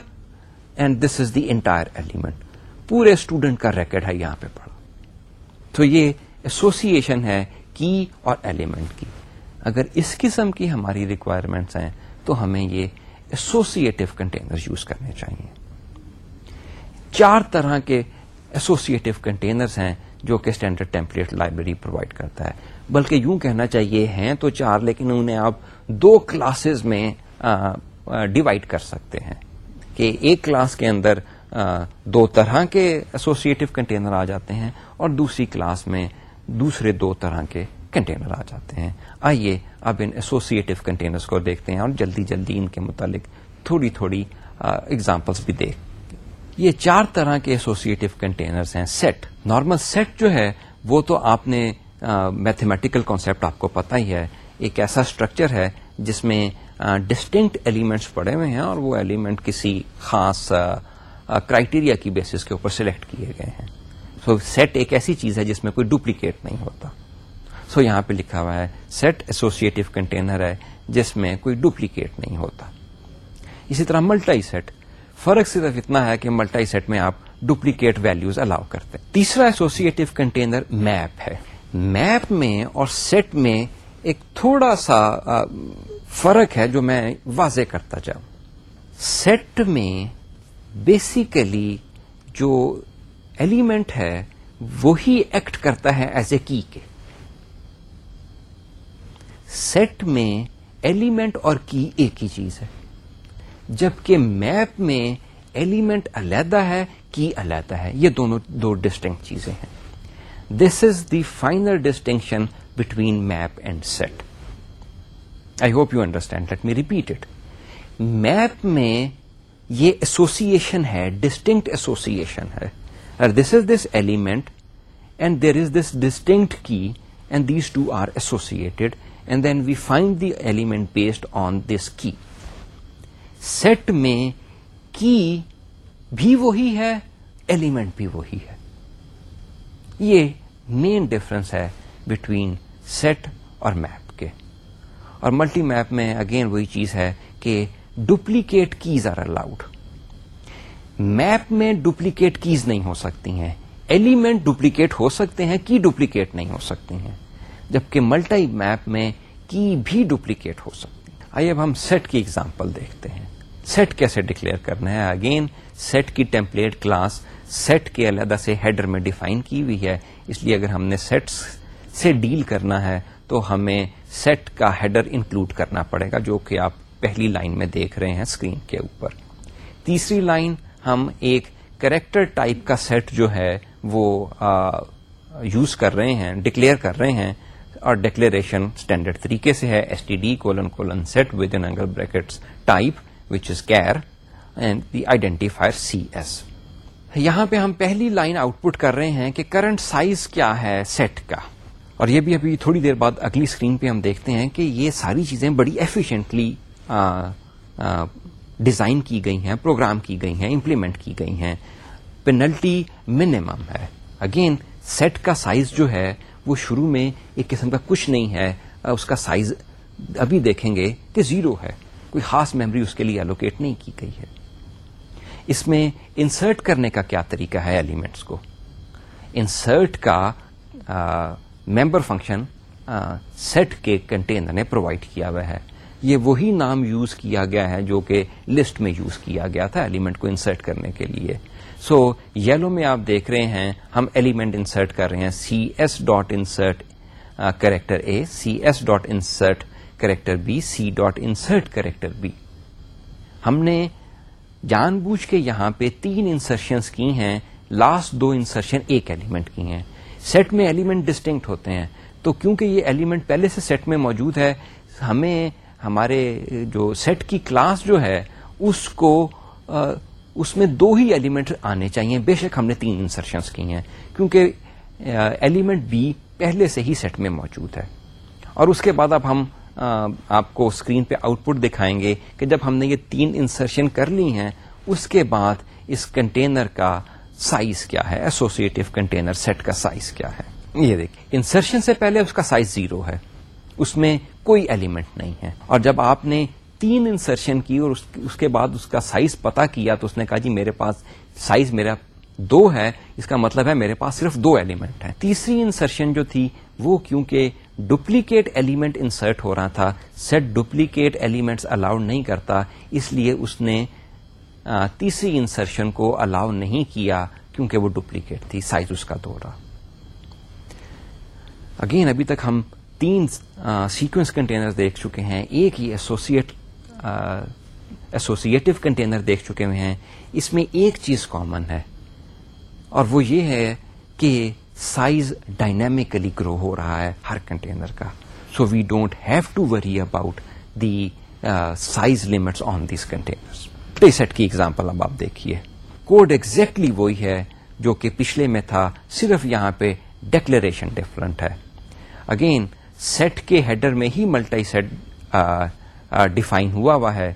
[SPEAKER 1] and this is the entire element پورے اسٹوڈنٹ کا ریکارڈ ہے یہاں پہ پڑھا تو یہ ایسوسیشن ہے کی اور ایلیمنٹ کی اگر اس قسم کی ہماری ریکوائرمنٹس ہیں تو ہمیں یہ ایسوسیٹو کنٹینر یوز کرنے چاہیے چار طرح کے ایسوسیٹو کنٹینرز ہیں جو کہ اسٹینڈرڈ ٹیمپلیٹ لائبریری پرووائڈ کرتا ہے بلکہ یوں کہنا چاہیے ہیں تو چار، لیکن انہیں آپ دو کلاسز میں ڈیوائڈ کر سکتے ہیں کہ ایک کلاس کے اندر دو طرح کے ایسوسیٹو کنٹینر آ جاتے ہیں اور دوسری کلاس میں دوسرے دو طرح کے کنٹینر آ جاتے ہیں۔ آئیے اب ان ایسوسیٹو کنٹینرز کو دیکھتے ہیں اور جلدی جلدی ان کے متعلق تھوڑی تھوڑی اگزامپلس بھی دیکھ۔ یہ چار طرح کے ایسوسیٹو کنٹینرز ہیں سیٹ نارمل سیٹ جو ہے، وہ تو آپ نے میتھمیٹیکل کانسیپٹ آپ کو پتا ہی ہے ایک ایسا اسٹرکچر ہے جس میں ڈسٹنکٹ ایلیمنٹس پڑے ہوئے ہیں اور وہ ایلیمنٹ کسی خاص کرائٹیریا کی بیسس کے اوپر سلیکٹ کیے گئے ہیں۔ سو so, سیٹ ایک ایسی چیز ہے جس میں کوئی ڈپلیکیٹ نہیں ہوتا۔ سو so, یہاں پہ لکھا ہوا ہے سیٹ ایسوسیٹو کنٹینر ہے جس میں کوئی ڈپلیکیٹ نہیں ہوتا۔ اسی طرح ملٹائی سیٹ فرق صرف اتنا ہے کہ ملٹائی سیٹ میں آپ ڈپلیکیٹ ویلوز الاؤ کرتے ہیں۔ تیسرا ایسوسیٹو کنٹینر میپ ہے۔ میپ میں اور سیٹ میں ایک تھوڑا سا فرق ہے جو میں واضح کرتا جاؤں سیٹ میں بیسیکلی جو ایلیمنٹ ہے، وہی ایکٹ کرتا ہے ایز اے کی کے۔ سیٹ میں ایلیمنٹ اور کی ایک ہی چیز ہے۔ جبکہ میپ میں ایلیمنٹ علیحدہ ہے کی علیحدہ ہے۔ یہ دونوں دو ڈسٹنگ چیزیں ہیں۔ This is the final distinction between map and set I hope you understand let me repeat it map میں یہ ایسوسیشن ہے ڈسٹنکٹ ایسوسیشن ہے this is this element and there is this distinct key and these two are associated and then we find the element based on this key set میں کی بھی وہی ہے element بھی وہی ہے یہ مین ڈفرنس ہے بٹوین سیٹ اور میپ کے۔ اور ملٹی میپ میں اگین وہی چیز ہے کہ duplicate keys are allowed map میں ڈپلیکیٹ کیز نہیں ہو سکتی ہیں۔ ایلیمنٹ ڈپلیکیٹ ہو سکتے ہیں کی ڈپلیکیٹ نہیں ہو سکتی ہیں۔ جبکہ ملٹی میپ میں کی بھی ڈپلیکیٹ ہو سکتی آئیے اب ہم سیٹ کی ایگزامپل دیکھتے ہیں۔ سیٹ کیسے ڈکلیئر کرنا ہے؟ اگین سیٹ کی ٹیمپلیٹ کلاس سیٹ کے علیحدہ سے ہیڈر میں ڈیفائن کی ہوئی ہے۔ اس لیے اگر ہم نے سیٹس سے ڈیل کرنا ہے تو ہمیں سیٹ کا ہیڈر انکلوڈ کرنا پڑے گا، جو کہ آپ پہلی لائن میں دیکھ رہے ہیں اسکرین کے اوپر۔ تیسری لائن ہم ایک کریکٹر ٹائپ کا سیٹ جو ہے وہ یوز کر رہے ہیں ڈکلیئر کر رہے ہیں۔ اور ڈکلیریشن اسٹینڈرڈ طریقے سے ہے S T D colon colon set within brackets type which is char and the identifier C S یہاں پہ ہم پہلی لائن آؤٹ پٹ کر رہے ہیں کہ کرنٹ سائز کیا ہے سیٹ کا۔ اور یہ بھی ابھی تھوڑی دیر بعد اگلی اسکرین پہ ہم دیکھتے ہیں کہ یہ ساری چیزیں بڑی ایفیشینٹلی ڈیزائن کی گئی ہیں پروگرام کی گئی ہیں امپلیمنٹ کی گئی ہیں۔ پینلٹی منیمم ہے۔ اگین سیٹ کا سائز جو ہے وہ شروع میں ایک قسم کا کچھ نہیں ہے۔ اس کا سائز ابھی دیکھیں گے کہ زیرو ہے۔ کوئی خاص میموری اس کے لیے الوکیٹ نہیں کی گئی ہے۔ اس میں انسرٹ کرنے کا کیا طریقہ ہے ایلیمنٹس کو؟ انسرٹ کا ممبر فنکشن سیٹ کے کنٹینر نے پرووائڈ کیا ہوا ہے۔ یہ وہی نام یوز کیا گیا ہے جو کہ لسٹ میں یوز کیا گیا تھا ایلیمنٹ کو انسرٹ کرنے کے لیے۔ سو so, یلو میں آپ دیکھ رہے ہیں ہم ایلیمنٹ انسرٹ کر رہے ہیں۔ C S dot insert character A C S dot insert character B C dot insert character B ہم نے جان بوجھ کے یہاں پہ تین انسرشنس کی ہیں لاسٹ دو انسرشن ایک ایلیمنٹ کی ہیں۔ سیٹ میں ایلیمنٹ ڈسٹنکٹ ہوتے ہیں۔ تو کیونکہ یہ ایلیمنٹ پہلے سے سیٹ میں موجود ہے، ہمیں ہمارے جو سیٹ کی کلاس جو ہے، اس کو اس میں دو ہی ایلیمنٹ آنے چاہیے۔ بے شک ہم نے تین انسرشنس کی ہیں۔ کیونکہ ایلیمنٹ بی پہلے سے ہی سیٹ میں موجود ہے۔ اور اس کے بعد اب ہم آپ کو اسکرین پہ آؤٹ پٹ دکھائیں گے کہ جب ہم نے یہ تین انسرشن کر لی ہیں، اس کے بعد اس کنٹینر کا سائز کیا ہے ایسوسیٹو کنٹینر سیٹ کا سائز کیا ہے۔ یہ دیکھیں انسرشن سے پہلے اس کا سائز زیرو ہے۔ اس میں کوئی ایلیمنٹ نہیں ہے۔ اور جب آپ نے تین انسرشن کی اور اس کے بعد اس کا سائز پتا کیا تو اس نے کہا جی میرے پاس سائز میرا دو ہے۔ اس کا مطلب ہے میرے پاس صرف دو ایلیمنٹ ہیں۔ تیسری انسرشن جو تھی وہ کیونکہ ڈپلیکیٹ ایلیمنٹ انسرٹ ہو رہا تھا. سیٹ ڈپلیکیٹ ایلیمنٹس الاؤ نہیں کرتا. اس لیے اس نے تیسری انسرشن کو الاؤ نہیں کیا کیونکہ وہ ڈپلیکیٹ تھی. سائز اس کا دو رہا. اگین ابھی تک ہم تین سیکوینس کنٹینر دیکھ چکے ہیں. ایک ہی ایسوسیٹ ایسوسیٹو کنٹینر دیکھ چکے ہوئے ہیں. اس میں ایک چیز کامن ہے اور وہ یہ ہے کہ سائز ڈائنامکلی گرو ہو رہا ہے ہر کنٹینر کا. So we don't have to worry about the size limits on these container set کی ایگزامپل اب آپ دیکھیے. کوڈ ایگزیکٹلی وہی ہے جو کہ پچھلے میں تھا، صرف یہاں پہ ڈیکلریشن ڈفرنٹ ہے. اگین سیٹ کے ہیڈر میں ہی ملٹائی سیٹ ڈیفائن ہوا ہوا ہے.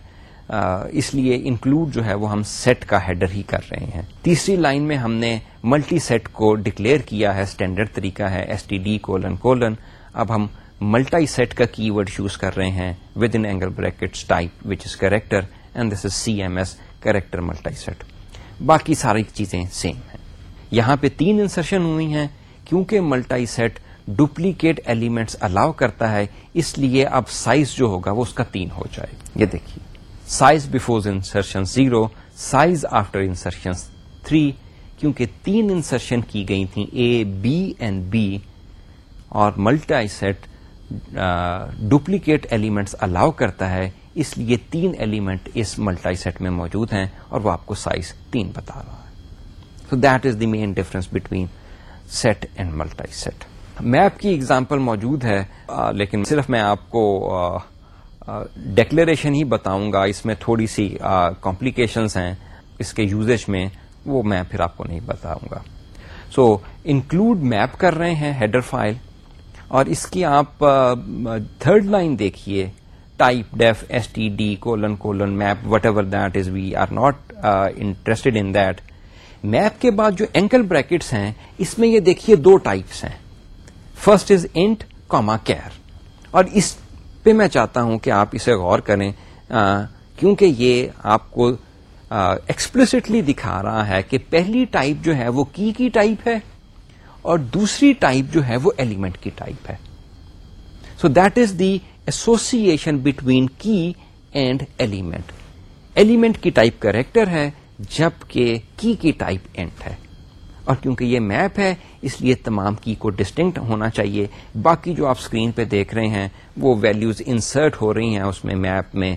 [SPEAKER 1] اس لیے انکلوڈ جو ہے وہ ہم سیٹ کا ہیڈر ہی کر رہے ہیں۔ تیسری لائن میں ہم نے ملٹی سیٹ کو ڈکلیئر کیا ہے اسٹینڈرڈ طریقہ ہے S T D colon colon اب ہم ملٹائی سیٹ کا کی ورڈ یوز کر رہے ہیں within angle bracket type which is character and this is C M S character multi set باقی ساری چیزیں سیم ہیں۔ یہاں پہ تین انسرشن ہوئی ہیں، کیونکہ multi set duplicate elements allow کرتا ہے، اس لیے اب سائز جو ہوگا وہ اس کا تین ہو جائے۔ یہ دیکھیے۔ Size before insertion zero size after insertion three کیونکہ تین انسرشن کی گئی تھیں اے بی اینڈ بی اور multi set duplicate elements allow کرتا ہے، اس لیے تین ایلیمنٹ اس ملٹائی سیٹ میں موجود ہیں اور وہ آپ کو سائز تین بتا رہا ہے۔ So that is the main difference between set and multi set map کی اگزامپل موجود ہے لیکن صرف میں آپ کو ڈیکلریشن ہی بتاؤں گا، اس میں تھوڑی سی کمپلیکیشنس ہیں اس کے یوزیج میں، وہ میں پھر آپ کو نہیں بتاؤں گا۔ سو انکلوڈ میپ کر رہے ہیں ہیڈر فائل اور اس کی آپ تھرڈ لائن دیکھیے۔ Typedef S T D colon colon map whatever that is we are not interested in that map کے بعد جو اینکل بریکٹس ہیں، اس میں یہ دیکھیے دو ٹائپس ہیں۔ First is int comma char اور اس پہ میں چاہتا ہوں کہ آپ اسے غور کریں کیونکہ یہ آپ کو ایکسپلسٹلی دکھا رہا ہے کہ پہلی ٹائپ جو ہے وہ کی کی ٹائپ ہے اور دوسری ٹائپ جو ہے وہ ایلیمنٹ کی ٹائپ ہے۔ So that is the association between key and element element کی ٹائپ کریکٹر ہے، جبکہ کی کی ٹائپ اینٹ ہے۔ اور کیونکہ یہ میپ ہے، اس لیے تمام کی کو ڈسٹنکٹ ہونا چاہیے۔ باقی جو آپ اسکرین پہ دیکھ رہے ہیں، وہ ویلوز انسرٹ ہو رہی ہیں اس میں میپ میں۔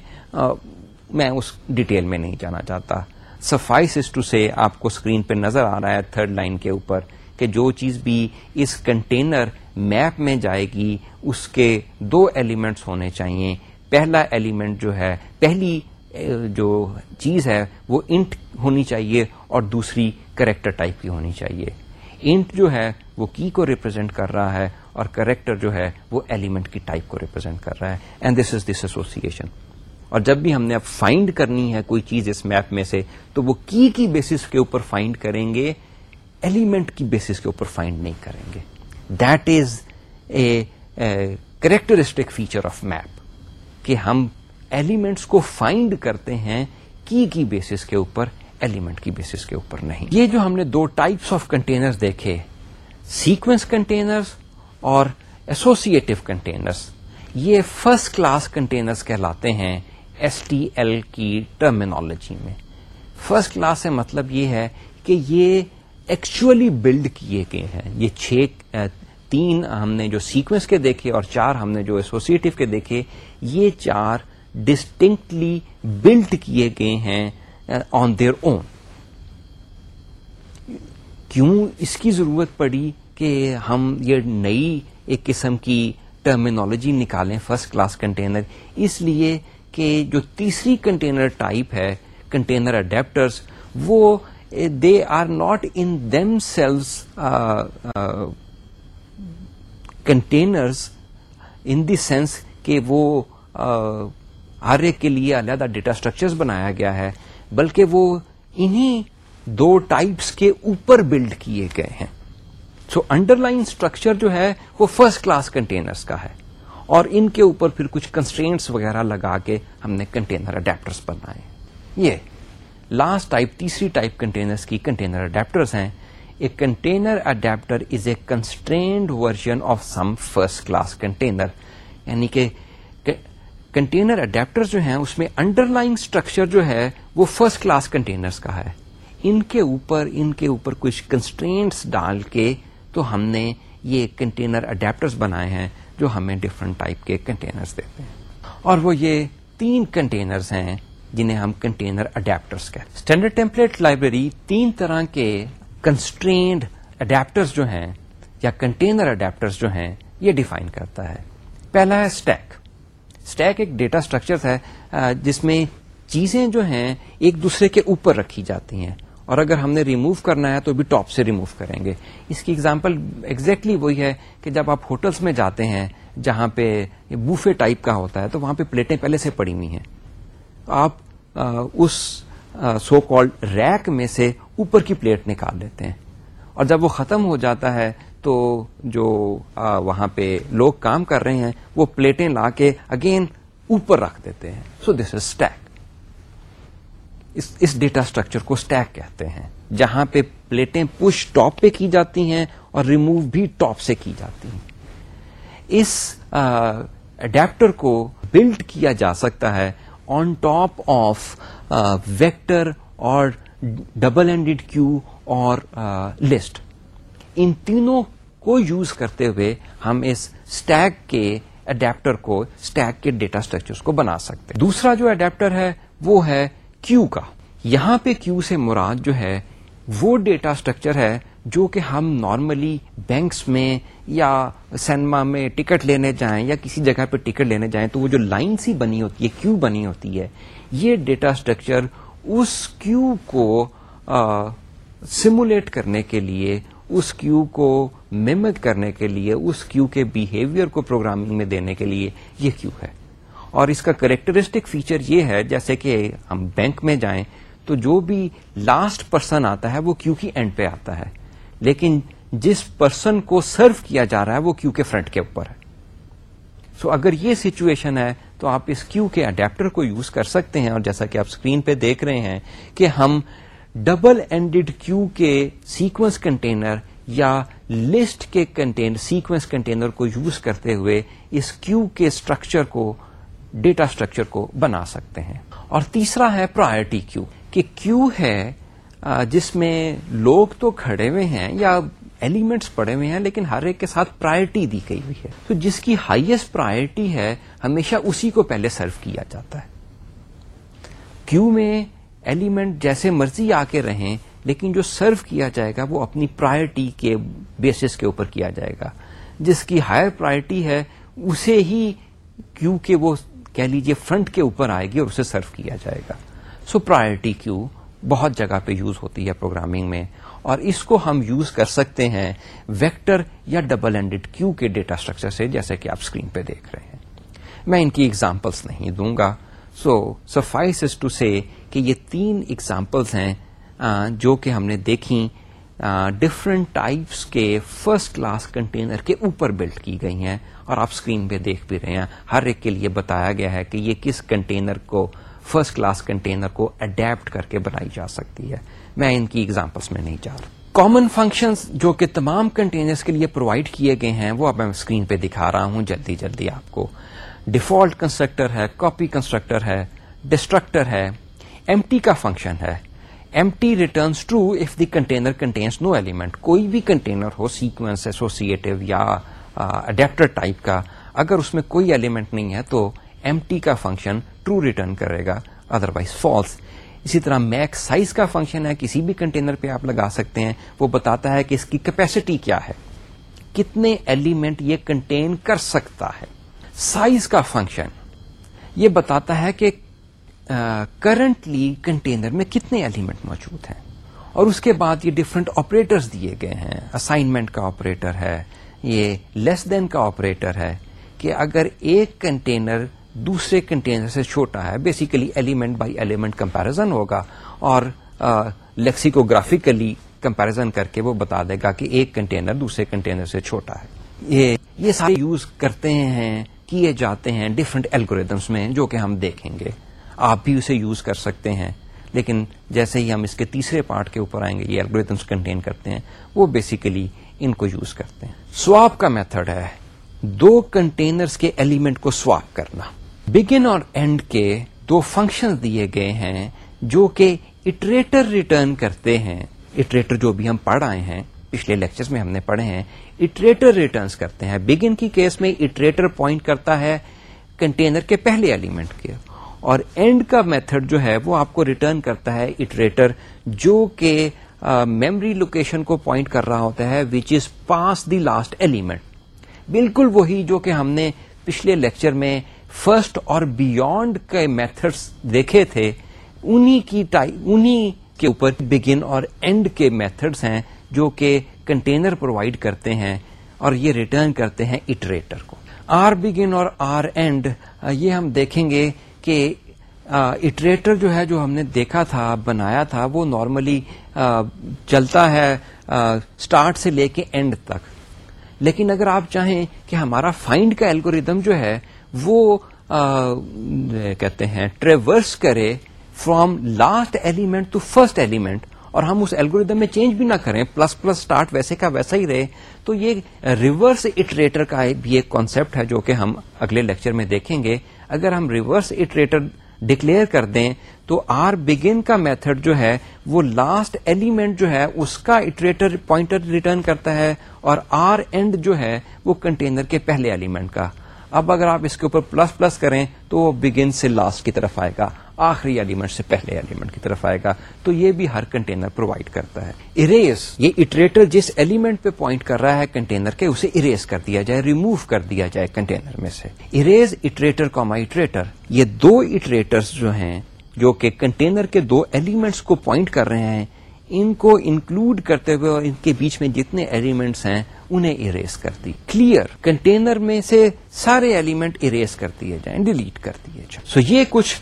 [SPEAKER 1] میں اس ڈیٹیل میں نہیں جانا چاہتا۔ سفائس اس ٹو سے آپ کو اسکرین پہ نظر آ رہا ہے تھرڈ لائن کے اوپر کہ جو چیز بھی اس کنٹینر میپ میں جائے گی، اس کے دو ایلیمنٹس ہونے چاہیے۔ پہلا ایلیمنٹ جو ہے، پہلی جو چیز ہے وہ انٹ ہونی چاہیے اور دوسری کریکٹر ٹائپ کی ہونی چاہیے۔ انٹ جو ہے وہ کی کو ریپرزینٹ کر رہا ہے اور کریکٹر جو ہے وہ ایلیمنٹ کی ٹائپ کو ریپرزینٹ کر رہا ہے۔ And this is this association اور جب بھی ہم نے اب فائنڈ کرنی ہے کوئی چیز اس میپ میں سے تو وہ کی کی بیسس کے اوپر فائنڈ کریں گے ایلیمنٹ کی بیسس کے اوپر فائنڈ نہیں کریں گے۔ That is a characteristic feature of map کہ ہم ایلیمنٹس کو فائنڈ کرتے ہیں کی کی بیسس کے اوپر ایلیمنٹ کی بیسس کے اوپر نہیں۔ یہ جو ہم نے دو ٹائپس آف کنٹینر دیکھے سیکوینس کنٹینرز اور ایسوسیٹو کنٹینرز یہ فرسٹ کلاس کنٹینرز کہلاتے ہیں ایس ٹی ایل کی ٹرمینالوجی میں۔ فرسٹ کلاس سے مطلب یہ ہے کہ یہ ایکچولی بلڈ کیے گئے ہیں۔ یہ چھ تین ہم نے جو سیکوینس کے دیکھے اور چار ہم نے جو ایسوسیٹو کے دیکھے، یہ چار ڈسٹنکٹلی بلڈ کیے گئے ہیں آن دیئر اون کیوں اس کی ضرورت پڑی کہ ہم یہ نئی ایک قسم کی ٹرمینالوجی نکالیں فرسٹ کلاس کنٹینر اس لیے کہ جو تیسری کنٹینر ٹائپ ہے کنٹینر اڈیپٹرس وہ they are not in themselves containers in the sense کہ وہ uh, ہر ایک کے لیے علیحدہ ڈیٹا اسٹرکچر بنایا گیا ہے، بلکہ وہ انہی دو ٹائپس کے اوپر بلڈ کیے گئے ہیں۔ سو انڈر لائن اسٹرکچر جو ہے، وہ فرسٹ کلاس کنٹینرس کا ہے۔ اور ان کے اوپر پھر کچھ کنسٹرینٹس وغیرہ لگا کے ہم نے کنٹینر اڈیپٹرس بنائے۔ یہ لاسٹ ٹائپ تیسری ٹائپ کنٹینرس کی کنٹینر اڈیپٹرس ہیں۔ A container adapter is a constrained version of some first class container یعنی کہ کنٹینر اڈیپٹر جو ہیں، اس میں انڈر لائن اسٹرکچر جو ہے، وہ فرسٹ کلاس کنٹینرس کا ہے۔ ان کے اوپر، ان کے اوپر کچھ کنسٹرینٹس ڈال کے تو ہم نے یہ کنٹینر اڈیپٹرس بنائے ہیں جو ہمیں ڈفرنٹ ٹائپ کے کنٹینرس دیتے ہیں۔ اور وہ یہ تین کنٹینرز ہیں جنہیں ہم کنٹینر اڈیپٹرس کہتے ہیں۔ اسٹینڈرڈ ٹیمپلیٹ لائبریری تین طرح کے کنسٹرینڈ اڈیپٹرس جو ہیں یا کنٹینر اڈیپٹرس جو ہیں، یہ ڈیفائن کرتا ہے۔ پہلا ہے اسٹیک اسٹیک ایک ڈیٹا اسٹرکچر ہے جس میں چیزیں جو ہیں ایک دوسرے کے اوپر رکھی جاتی ہیں۔ اور اگر ہم نے ریموو کرنا ہے تو بھی ٹاپ سے ریموو کریں گے۔ اس کی اگزامپل ایگزیکٹلی وہی ہے کہ جب آپ ہوٹلس میں جاتے ہیں، جہاں پہ بوفے ٹائپ کا ہوتا ہے، تو وہاں پہ پلیٹیں پہلے سے پڑی ہوئی ہیں۔ تو آپ اس سو کالڈ ریک میں سے اوپر کی پلیٹ نکال لیتے ہیں۔ اور جب وہ ختم ہو جاتا ہے تو جو وہاں پہ لوگ کام کر رہے ہیں، وہ پلیٹیں لا کے اگین اوپر رکھ دیتے ہیں۔ سو دس از اسٹیک اس ڈیٹا اسٹرکچر کو اسٹیک کہتے ہیں، جہاں پہ پلیٹیں پش ٹاپ پہ کی جاتی ہیں اور ریموو بھی ٹاپ سے کی جاتی ہیں۔ اس اڈیپٹر کو بلڈ کیا جا سکتا ہے آن ٹاپ آف ویکٹر اور ڈبل اینڈیڈ کیو اور لسٹ ان تینوں کو یوز کرتے ہوئے ہم اس اسٹیک کے اڈیپٹر کو اسٹیک کے ڈیٹا اسٹرکچر کو بنا سکتے دوسرا جو اڈیپٹر ہے وہ ہے کیو کا۔ یہاں پہ کیو سے مراد جو ہے وہ ڈیٹا اسٹرکچر ہے جو کہ ہم نارملی بینکس میں یا سینما میں ٹکٹ لینے جائیں یا کسی جگہ پہ ٹکٹ لینے جائیں تو وہ جو لائن سی بنی ہوتی ہے کیو بنی ہوتی ہے، یہ ڈیٹا اسٹرکچر اس کیو کو سمولیٹ کرنے کے لیے اس کیو کو میمک کرنے کے لیے اس کیو کے بیہیویئر کو پروگرامنگ میں دینے کے لیے یہ کیو ہے۔ اور اس کا کریکٹرسٹک فیچر یہ ہے جیسے کہ ہم بینک میں جائیں تو جو بھی لاسٹ پرسن آتا ہے وہ کیو کی اینڈ پہ آتا ہے۔ لیکن جس پرسن کو سرو کیا جا رہا ہے وہ کیو کے فرنٹ کے اوپر ہے۔ سو so, اگر یہ سچویشن ہے تو آپ اس کیو کے اڈیپٹر کو یوز کر سکتے ہیں۔ اور جیسا کہ آپ اسکرین پہ دیکھ رہے ہیں کہ ہم ڈبل اینڈیڈ کیو کے سیکوینس کنٹینر یا لسٹ کے کنٹینر سیکوینس کنٹینر کو یوز کرتے ہوئے اس کیو کے اسٹرکچر کو ڈیٹا اسٹرکچر کو بنا سکتے ہیں۔ اور تیسرا ہے پرائرٹی کیو، کہ کیو ہے جس میں لوگ تو کھڑے ہوئے ہیں یا ایلیمنٹس پڑے ہوئے ہیں، لیکن ہر ایک کے ساتھ پرائرٹی دی گئی ہوئی ہے۔ تو جس کی ہائیسٹ پرائرٹی ہے، ہمیشہ اسی کو پہلے سرو کیا جاتا ہے۔ کیو میں ایلیمنٹ جیسے مرضی آ کے رہیں، لیکن جو سرو کیا جائے گا، وہ اپنی پرائرٹی کے بیسس کے اوپر کیا جائے گا۔ جس کی ہائر پرائرٹی ہے، اسے ہی کیوں کہ وہ کہہ لیجیے فرنٹ کے اوپر آئے گی اور اسے سرو کیا جائے گا۔ سو پرائرٹی کیو بہت جگہ پہ یوز ہوتی ہے پروگرامنگ میں، اور اس کو ہم یوز کر سکتے ہیں ویکٹر یا ڈبل اینڈیڈ کیو کے ڈیٹا اسٹرکچر سے، جیسے کہ آپ اسکرین پہ دیکھ رہے ہیں۔ میں ان کی ایگزامپلس نہیں دوں گا۔ سو سفائس از ٹو سے کہ یہ تین ایگزامپلس ہیں جو کہ ہم نے دیکھی ڈفرنٹ ٹائپس کے فرسٹ کلاس کنٹینر کے اوپر بلڈ کی گئی ہیں اور آپ اسکرین پہ دیکھ بھی رہے ہیں۔ ہر ایک کے لیے بتایا گیا ہے کہ یہ کس کنٹینر کو فرسٹ کلاس کنٹینر کو اڈیپٹ کر کے بنائی جا سکتی ہے۔ میں ان کی ایگزامپلس میں نہیں جا رہا۔ کامن فنکشنز جو کہ تمام کنٹینرز کے لیے پرووائڈ کیے گئے ہیں، وہ اب میں اسکرین پہ دکھا رہا ہوں جلدی جلدی آپ کو۔ ڈیفالٹ کنسٹرکٹر ہے، کاپی کنسٹرکٹر ہے، ڈسٹرکٹر ہے ایم ٹی کا فنکشن ہے۔ Empty returns true if the container contains no element کوئی بھی کنٹینر ہو سیکوینس ایسوسیٹو یا اڈیپٹر ٹائپ کا، اگر اس میں کوئی ایلیمنٹ نہیں ہے تو ایم ٹی کا فنکشن ٹرو ریٹرن کرے گا ادر وائز فالس اسی طرح میکس سائز کا فنکشن ہے، کسی بھی کنٹینر پہ آپ لگا سکتے ہیں، وہ بتاتا ہے کہ اس کی کیپیسٹی کیا ہے۔ کتنے ایلیمنٹ یہ کنٹین کر سکتا ہے۔ سائز کا فنکشن یہ بتاتا ہے کہ کرنٹلی کنٹینر میں کتنے ایلیمنٹ موجود ہیں اور اس کے بعد یہ ڈفرنٹ آپریٹرز دیے گئے ہیں۔ اسائنمنٹ کا آپریٹر ہے، یہ لیس دین کا آپریٹر ہے کہ اگر ایک کنٹینر دوسرے کنٹینر سے چھوٹا ہے basically element by element comparison ہوگا اور لیکسیکوگرافیکلی کمپیرزن کر کے وہ بتا دے گا کہ ایک کنٹینر دوسرے کنٹینر سے چھوٹا ہے۔ یہ یہ سارے یوز کرتے ہیں کیے جاتے ہیں ڈفرنٹ ایلگوریدمس میں جو کہ ہم دیکھیں گے۔ آپ بھی اسے یوز کر سکتے ہیں۔ لیکن جیسے ہی ہم اس کے تیسرے پارٹ کے اوپر آئیں گے، یہ الگوریدمس کنٹین کرتے ہیں، وہ بیسیکلی ان کو یوز کرتے ہیں۔ سواپ کا میتھڈ ہے۔ دو کنٹینرز کے ایلیمنٹ کو سواپ کرنا۔ بگن اور اینڈ کے دو فنکشن دیے گئے ہیں جو کہ اٹریٹر ریٹرن کرتے ہیں۔ اٹریٹر جو بھی ہم پڑھ آئے ہیں پچھلے لیکچر میں ہم نے پڑھے ہیں اٹریٹر ریٹرنس کرتے ہیں۔ بگن کی کیس میں اٹریٹر پوائنٹ کرتا ہے کنٹینر کے پہلے ایلیمنٹ کے۔ اور اینڈ کا میتھڈ جو ہے وہ آپ کو ریٹرن کرتا ہے اٹریٹر جو کہ میمری لوکیشن کو پوائنٹ کر رہا ہوتا ہے وچ از پاس دی لاسٹ ایلیمنٹ بالکل وہی جو کہ ہم نے پچھلے لیکچر میں فرسٹ اور بیونڈ کے میتھڈس دیکھے تھے، انہی کی انہی کے اوپر بگن اور اینڈ کے میتھڈس ہیں۔ جو کہ کنٹینر پرووائڈ کرتے ہیں اور یہ ریٹرن کرتے ہیں اٹریٹر کو۔ آر بگن اور آر اینڈ یہ ہم دیکھیں گے کہ اٹریٹر جو ہے جو ہم نے دیکھا تھا، بنایا تھا، وہ نارملی چلتا ہے اسٹارٹ سے لے کے اینڈ تک۔ لیکن اگر آپ چاہیں کہ ہمارا فائنڈ کا الگوریدم جو ہے، وہ کہتے ہیں ٹریورس کرے from last element to first element اور ہم اس الگوریدم میں چینج بھی نہ کریں پلس پلس اسٹارٹ ویسے کا ویسا ہی رہے۔ تو یہ ریورس اٹریٹر کا بھی ایک کانسیپٹ ہے جو کہ ہم اگلے لیکچر میں دیکھیں گے۔ اگر ہم ریورس اٹریٹر ڈکلیئر کر دیں تو آر بگن کا میتھڈ جو ہے، وہ لاسٹ ایلیمنٹ جو ہے، اس کا اٹریٹر پوائنٹر ریٹرن کرتا ہے اور آر اینڈ جو ہے، وہ کنٹینر کے پہلے ایلیمنٹ کا۔ اب اگر آپ اس کے اوپر پلس پلس کریں تو وہ بگن سے لاسٹ کی طرف آئے گا۔ آخری ایلیمنٹ سے پہلے ایلیمنٹ کی طرف آئے گا، تو یہ بھی ہر کنٹینر پرووائڈ کرتا ہے۔ اریز یہ اٹریٹر جس ایلیمنٹ پہ پوائنٹ کر رہا ہے کنٹینر کے، اسے اریز کر دیا جائے ریموو کر دیا جائے کنٹینر میں سے۔ اریز اٹریٹر کاما اٹریٹر یہ دو اٹریٹرز جو ہیں، جو کہ کنٹینر کے دو ایلیمنٹس کو پوائنٹ کر رہے ہیں، ان کو انکلوڈ کرتے ہوئے اور ان کے بیچ میں جتنے ایلیمنٹس ہیں، انہیں اریز کر دی۔ کلیئر کنٹینر میں سے سارے ایلیمنٹ اریز کر دیے جائیں ڈیلیٹ کر دیے جائیں۔ سو so یہ کچھ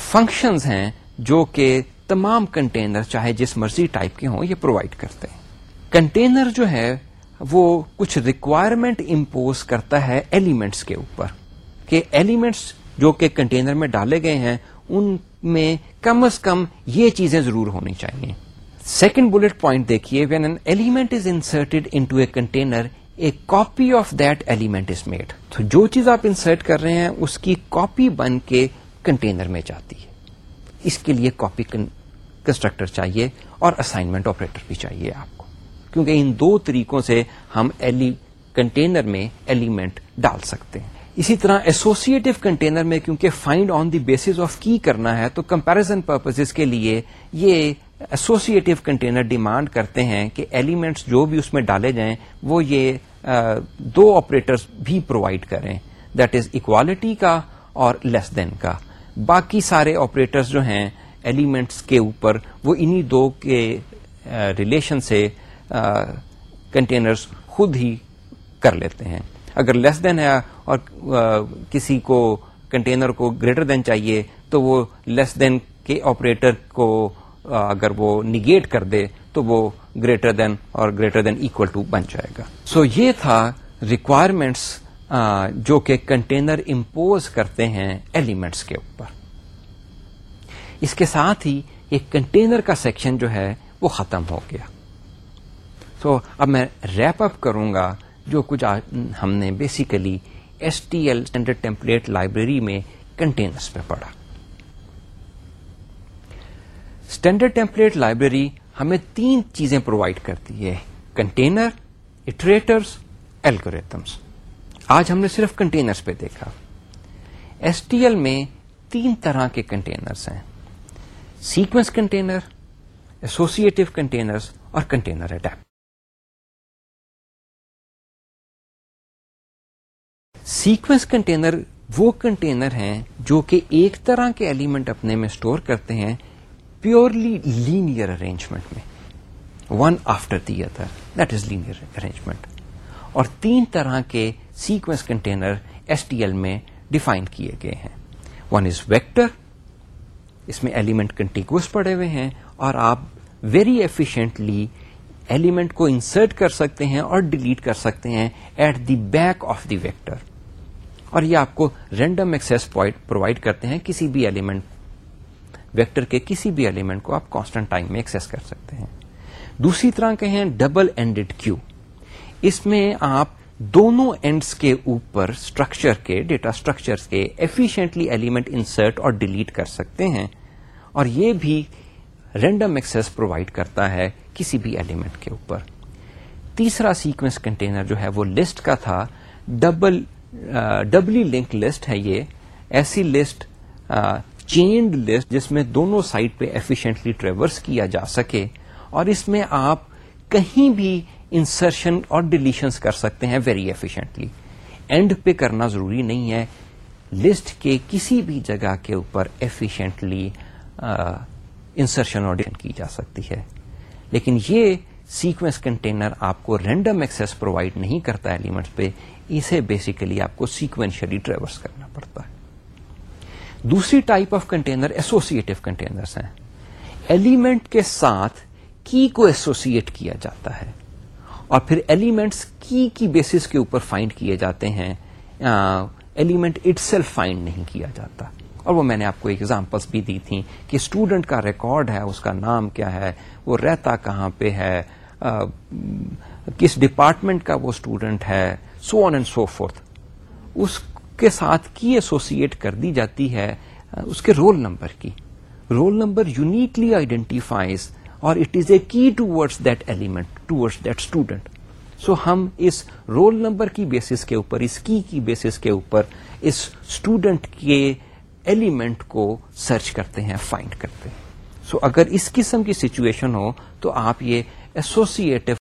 [SPEAKER 1] فنکشنز ہیں جو کہ تمام کنٹینر چاہے جس مرضی ٹائپ کے ہوں یہ پرووائڈ کرتے ہیں۔ کنٹینر جو ہے وہ کچھ ریکوائرمنٹ امپوز کرتا ہے ایلیمنٹس کے اوپر۔ کہ ایلیمنٹس جو کہ کنٹینر میں ڈالے گئے ہیں، ان میں کم از کم یہ چیزیں ضرور ہونی چاہیے۔ سیکنڈ بلٹ پوائنٹ دیکھیے when an element is inserted into a container a copy of that element is made تو جو چیز آپ انسرٹ کر رہے ہیں، اس کی کاپی بن کے کنٹینر میں جاتی ہے۔ اس کے لیے کاپی کنسٹرکٹر چاہیے اور اسائنمنٹ آپریٹر بھی چاہیے آپ کو۔ کیونکہ ان دو طریقوں سے ہم ایلی کنٹینر میں ایلیمنٹ ڈال سکتے ہیں۔ اسی طرح ایسوسیٹو کنٹینر میں کیونکہ find on the base of کی کرنا ہے، تو کمپیرزن پرپز کے لیے یہ ایسوسیٹو کنٹینر ڈیمانڈ کرتے ہیں کہ ایلیمنٹس جو بھی اس میں ڈالے جائیں، وہ یہ دو آپریٹرس بھی پرووائڈ کریں۔ دیٹ از اکوالٹی کا اور لیس دین کا۔ باقی سارے آپریٹرز جو ہیں ایلیمنٹس کے اوپر، وہ انہی دو کے ریلیشن سے کنٹینرز خود ہی کر لیتے ہیں۔ اگر لیس دین ہے اور کسی کو کنٹینر کو گریٹر دین چاہیے، تو وہ لیس دین کے آپریٹر کو اگر وہ نگیٹ کر دے، تو وہ گریٹر دین اور گریٹر دین اکول ٹو بن جائے گا۔ سو so یہ تھا ریکوائرمنٹس جو کہ کنٹینر امپوز کرتے ہیں ایلیمنٹس کے اوپر۔ اس کے ساتھ ہی ایک کنٹینر کا سیکشن جو ہے وہ ختم ہو گیا۔ سو so, اب میں ریپ اپ کروں گا جو کچھ ہم نے basically S T L standard template library میں کنٹینرس پہ پڑھا۔ اسٹینڈرڈ ٹیمپلیٹ لائبریری ہمیں تین چیزیں پرووائڈ کرتی ہے۔ کنٹینر اٹریٹرس ایلگوریتمس آج ہم نے صرف کنٹینرس پہ دیکھا۔ ایس ٹی ایل میں تین طرح کے کنٹینرس ہیں۔ سیکوینس کنٹینر ایسوسیٹو کنٹینرس اور کنٹینر اڈیپٹ سیکوینس کنٹینر وہ کنٹینر ہیں جو کہ ایک طرح کے ایلیمنٹ اپنے میں اسٹور کرتے ہیں پیورلی لینئر ارینجمنٹ میں۔ One after the other that is linear arrangement اور تین طرح کے sequence container S T L میں ڈیفائن کیے گئے ہیں۔ ون از ویکٹر اس میں ایلیمنٹ کنٹینگوس پڑے ہوئے ہیں اور آپ ویری ایفیشینٹلی ایلیمنٹ کو انسرٹ کر سکتے ہیں اور ڈیلیٹ کر سکتے ہیں at the back of the vector اور یہ آپ کو رینڈم ایکسس پرووائڈ کرتے ہیں، کسی بھی ایلیمنٹ ویکٹر کے کسی بھی ایلیمنٹ کو آپ کانسٹنٹ ٹائم میں ایکسس کر سکتے ہیں۔ دوسری طرح کے ہیں ڈبل اینڈیڈ کیو اس میں آپ دونوں اینڈس کے اوپر اسٹرکچر کے ڈیٹا اسٹرکچر کے ایفیشینٹلی ایلیمنٹ انسرٹ اور ڈیلیٹ کر سکتے ہیں اور یہ بھی رینڈم ایکسس پرووائڈ کرتا ہے کسی بھی ایلیمنٹ کے اوپر۔ تیسرا سیکوینس کنٹینر جو ہے وہ لسٹ کا تھا۔ ڈبل ڈبلی لنک لسٹ ہے یہ۔ ایسی لسٹ چینڈ لسٹ جس میں دونوں سائٹ پہ ایفیشینٹلی ٹریورس کیا جا سکے اور اس میں آپ کہیں بھی انسرشن اور ڈیلیشنس کر سکتے ہیں ویری ایفیشینٹلی اینڈ پہ کرنا ضروری نہیں ہے. لسٹ کے کسی بھی جگہ کے اوپر ایفیشینٹلی انسرشن اور ڈیلیشن کی جا سکتی ہے. لیکن یہ سیکوینس کنٹینر آپ کو رینڈم ایکسس پرووائڈ نہیں کرتا ایلیمنٹس پہ. اسے بیسیکلی آپ کو سیکوینشلی ٹریورس کرنا پڑتا ہے. دوسری type of container associative containers ہیں. ایلیمنٹ کے ساتھ کی کو ایسوسیٹ کیا جاتا ہے. اور پھر ایلیمنٹس کی کی بیسس کے اوپر فائنڈ کیے جاتے ہیں ایلیمنٹ اٹ سیلف فائنڈ نہیں کیا جاتا۔ اور وہ میں نے آپ کو ایگزامپلس بھی دی تھیں کہ اسٹوڈنٹ کا ریکارڈ ہے، اس کا نام کیا ہے، وہ رہتا کہاں پہ ہے کس ڈپارٹمنٹ کا وہ اسٹوڈنٹ ہے سو آن اینڈ سو فورتھ اس کے ساتھ کی ایسوسیٹ کر دی جاتی ہے اس کے رول نمبر کی۔ رول نمبر یونیکلی آئیڈینٹیفائز اور it is a key towards that element towards that student so ہم اس رول نمبر کی بیسس کے اوپر، اس کی کی بیسس کے اوپر، اس اسٹوڈنٹ کے ایلیمنٹ کو سرچ کرتے ہیں فائنڈ کرتے ہیں. سو so اگر اس قسم کی سچویشن ہو، تو آپ یہ ایسوسیٹو